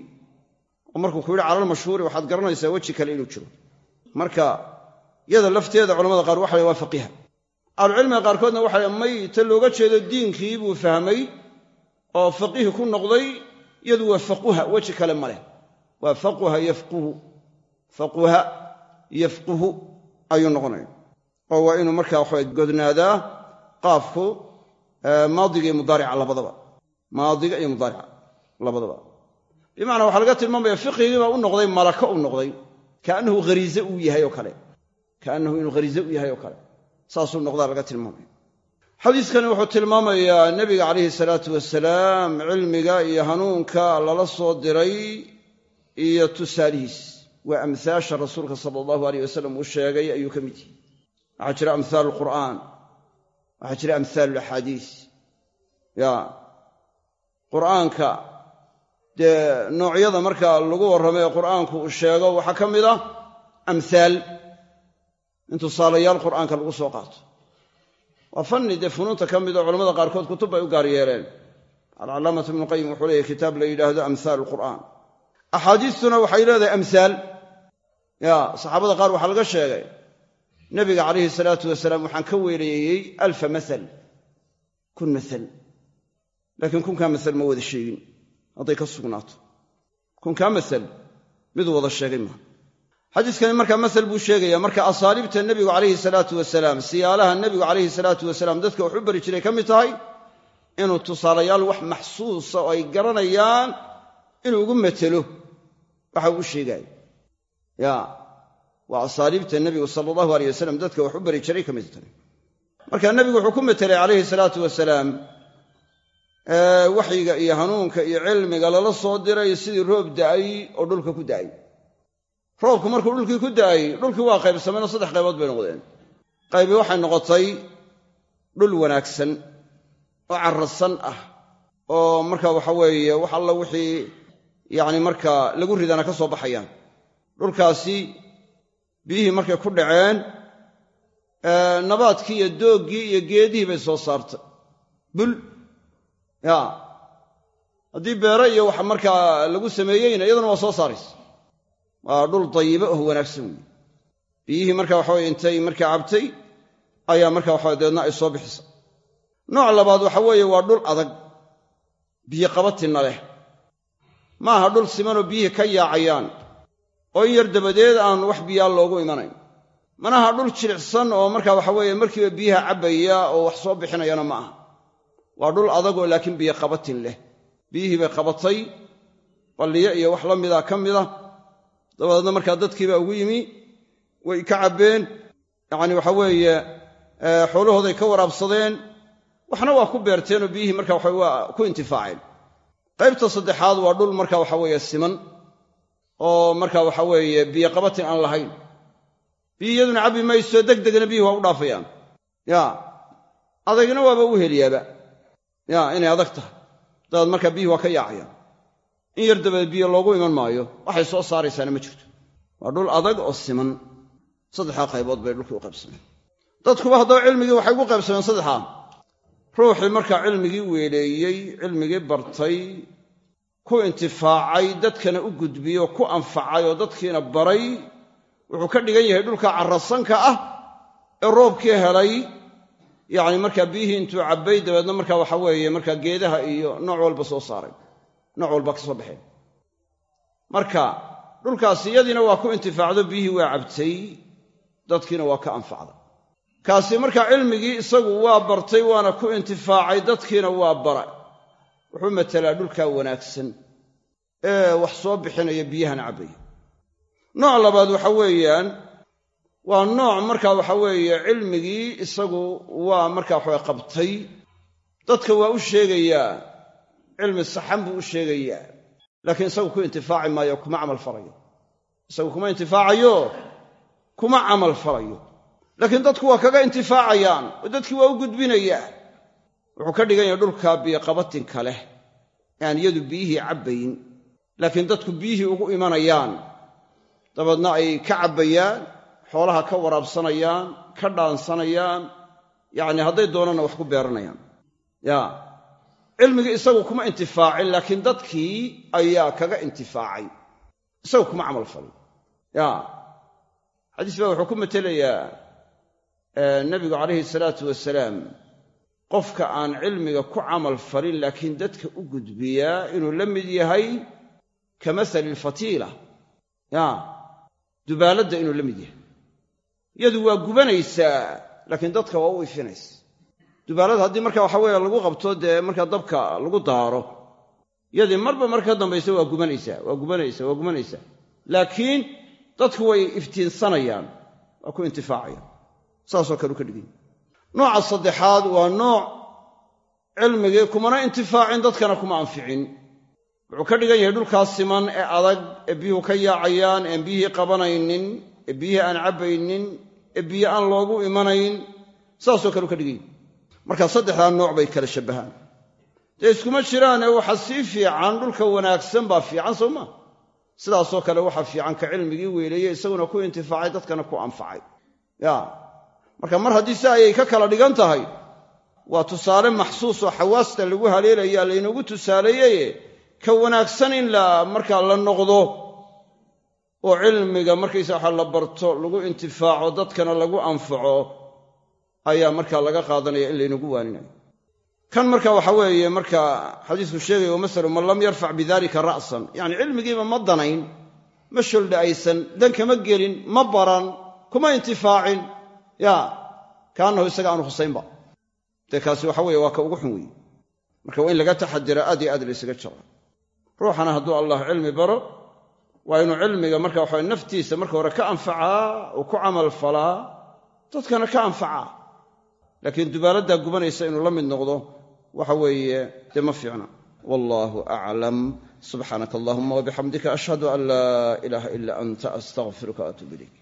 oo markuu ku yidhi calalmashhuuri waxaad garanaysaa weji kale inuu jiro marka yada lafteeda culamada qaar waxay waa faqiiha ahlucilmiga qaarkoodna waxay may ta looga jeedo diinkii buu fahmay oo faqiih ku noqday iyadu waa faquha weji kale ma leh. Waa faquha yafquhu faquha yafquhu ayuu noqonaya. Oo waa inuu markaa waxawa godnaadaa qaafku maadiga iyo mudaarica labadaba. Maadiga iyo mudaarica labadaba. Bimacnaa waxaa laga tilmaamaya fiqhigiibaa u noqday malaka u noqday kaannahu hariize uu yahay oo kale kaannahu inuu hariize u yahay oo kale. Saasuu noqdaa laga tilmaamaya xadiiskani wuxuu tilmaamayaa nebiga calayhi salaatu wasalaam cilmiga iyo hanuunka lala soo diray iyo tusaalihiis. Waa amhaasha rasuulka sala allahu aleyh wasalam uu sheegay ayuu ka mid yihi waxaa jira amhaalu alqur'aan waxaa jira amhaalu alaxaadiis ya qur'aanka dee noocyada marka lagu warramay ee qur'aanku uu sheego waxaa ka mid ah amhaal in tusaalayaal qur'aanka lagu soo qaato. Waa fanni dee funuunta ka mid oo culamada qaarkood kutub bay u gaar yeeleen. Alcalaamatu ibnuqayim wuxuu leeyahy kitaab la yidhaahdo amhaalu alqur'aan axaadiistuna waxay leedahay amhaal ya saxaabada qaar waxaa laga sheegay nebiga calayhi salaatu wasalaam waxaan ka weeleeyey alfa maal kun maal laakiin kunkaa maal ma wada sheegin. Hadday ka sugnaato. Kunkaa maal miduu wada sheegay maaha xadiiskani markaa masal buu sheegaya marka asaaliibta nebigu calayhi salaatu wasalaam siyaalaha nebigu calayhi salaatu wasalaam dadka wax u bari jiray ka mid tahay inuu tusaalayaal wax maxsuusa oo ay garanayaan inuu ugu matelo waxa uu u sheegaayo ya waa asaaliibta nebigu sala allahu aleyh wasalam dadka wax u bari jiray ka mid tahay. Marka nebigu wuxuu ku metelay calayhi salaatu wasalaam waxyiga iyo hanuunka iyo cilmiga lala soo diray sidii roob da'ay oo dhulka ku da'ay roobku markuu dhulkii ku da'ay dhulkii waa qaybsameen oo saddex qaybood bay noqdeen. Qaybi waxay noqotay dhul wanaagsan oo carrasan ah oo marka waxa weeye wax alla wixii yacni markaa lagu ridana ka soo baxayaan. Dhulkaasi biyihii markay ku dhaceen nabaadkii iyo dooggii iyo geedihii bay soo saartay. Bul ya haddii beere iyo wax markaa lagu sameeyeyna iyaduna waa soo saaraysa waa dhul dayibo oo wanaagsan weeye. Biyihii marka waxaweye intay markaa cabtay ayaa marka waxawe dabeedna ay soo bixisa. Nooc labaad waxa weeye waa dhul adag. Biyo qabatinna leh. Ma aha dhul simanoo biyihii ka yaacayaan oo in yar dabadeed aan wax biyaa loogu imanayn. Manaha dhul jilicsan oo marka waxa weeye markiiba biyaha cabbaya oo wax soo bixinayana ma aha. Waa dhul adagoo laakiin biyo qabatin leh. Biyihii bay qabatay balliyo iyo wax la mida ka mida dabadeedna markaa dadkiibaa ugu yimi way ka cabbeen yacni waxa weeye xoolahooday ka waraabsadeen waxna waa ku beerteenoo biyihii marka waxa waa ku intifaaceen. Qaybta saddexaad waa dhul marka waxa weeye siman oo markaa waxa weeye biyo qabatin aan lahayn. Biyo iyaduna cabbi mayso deg degna biyuhu waa u dhaafayaan. Ya adagna waaba u heliyaaba. Ya inay adag tahay. Dabaad markaa biyuhu waa ka yaacayaan in yar dabadeed biyo loogu iman maayo waxay soo saaraysaana ma jirto. Waa dhul adag oo siman. Saddexdaa qaybood bay dhulkii u qaybsameen. Dadkuba haddaba cilmigii waxay ugu qaybsameen saddexaa ruuxii markaa cilmigii weeleeyey cilmigii bartay ku intifaacay dadkana u gudbiyey oo ku anfacay oo dadkiina baray wuxuu ka dhigan yahay dhulka carrasanka ah ee roobkii helay. Yacni markaa biyihii intuu cabbay dabeedna markaa waxa weeye markaa geedaha iyo nooc walba soo saaray nooc walba ka soo baxeen. Marka dhulkaas iyadiina waa ku intifaacdo biyihii waa cabtay dadkiina waa ka anfacday kaasi markaa cilmigii isagu waa bartay waana ku intifaacay dadkiina waa bara wuxuu matelaa dhulkaa wanaagsan ee wax soo bixinaya biyahana cabbaya nooc labaad waxa weeyaan waa nooc markaa waxa weeye cilmigii isagu waa markaa waxawe qabtay. Dadka waa u sheegayaa cilmi saxan buu u sheegayaa. Laakiin isagu ku intifaaci maayo kuma camal falayo isagu kuma intifaacayo kuma camal falayo laakiin dadku waa kaga intifaacayaan oo dadkii waa u gudbinayaa. Wuxuu ka dhigan yahay dhulkaa biyoqabatinka leh ee aan iyadu biyihii cabbayn laakiin dadku biyihii ugu imanayaan dabeedna ay ka cabbayaan xoolaha ka waraabsanayaan ka dhaansanayaan yacni hadday doonana wax ku beeranayaan. Ya cilmigii isagu kuma intifaacin laakiin dadkii ayaa kaga intifaacay. Isagu kuma camal falin ya. Xadiis baa wuxuu ku matelayaa nebigu calayhi salaatu wasalaam qofka aan cilmiga ku camal falin laakiin dadka u gudbiyaa inuu la mid yahay ka masali alfatiila. Ya. Dubaaladda inuu la mid yahay. Yadu waa gubanaysaa laakiin dadka waa u ifinaysa dubaalada haddii marka waxa weeye lagu qabto dee markaa dabka lagu daaro yadii marba marka ka dambaysa waa gubanaysaa waa gubanaysaa waa gubanaysaa. Laakiin dadku way iftiinsanayaan waa ku intifaacayaan. Saasoo kale u ka dhigany nooca saddexaad waa nooc cilmigii kumana intifaacin dadkana kuma anficin. Wuxuu ka dhigan yahay dhulkaas siman ee adag ee biyuhu ka yaacayaan ean biyihii qabanaynin ee biyihii aan cabbaynin ee biyo aan loogu imanayn. Saasoo kale u ka dhigan marka saddexdaa nooc bay kala shabbahaan. Dee iskuma jiraane waxa sii fiican dhulka wanaagsan baa fiican soo maa sidaasoo kale waxa fiican ka cilmigii weeleeyey isaguna ku intifaacay dadkana ku anfacay. Ya. Marka mar haddii si ayay ka kala dhigan tahay waa tusaale maxsuus oo xawaasta lagu haleelayaa laynoogu tusaaleeyeye ka wanaagsan in la markaa la noqdo oo cilmiga markaysa waxa la barto lagu intifaaco dadkana lagu anfaco ayaa markaa laga qaadanaya in laynagu waaninayo. Kan marka waxa weeye marka xadiisku sheegaya wamasalu man lam yarfac bidalika ra'san. Yacni cilmigiiba ma danayn ma sholdha'aysan dan kama gelin ma baran kuma intifaacin. Ya kaannahu isaga aanu husaynba dee kaasi waxa weeye waa ka ugu xun weeye. Marka waa in laga taxadira aad iyo aad laysaga jaro. Ruuxana hadduu allah cilmi baro waa inuu cilmiga marka waxa naftiisa marka hore ka anfacaa uu ku camal falaa dadkana ka anfacaa laakiin dubaaladdaa gubanaysa inuu la mid noqdo waxa weeye dee ma fiicna. Wallaahu aclam subxaanaka allahuma wabixamdika ashhadu an laa ilaaha ila anta astaqfiruka atuub ilayk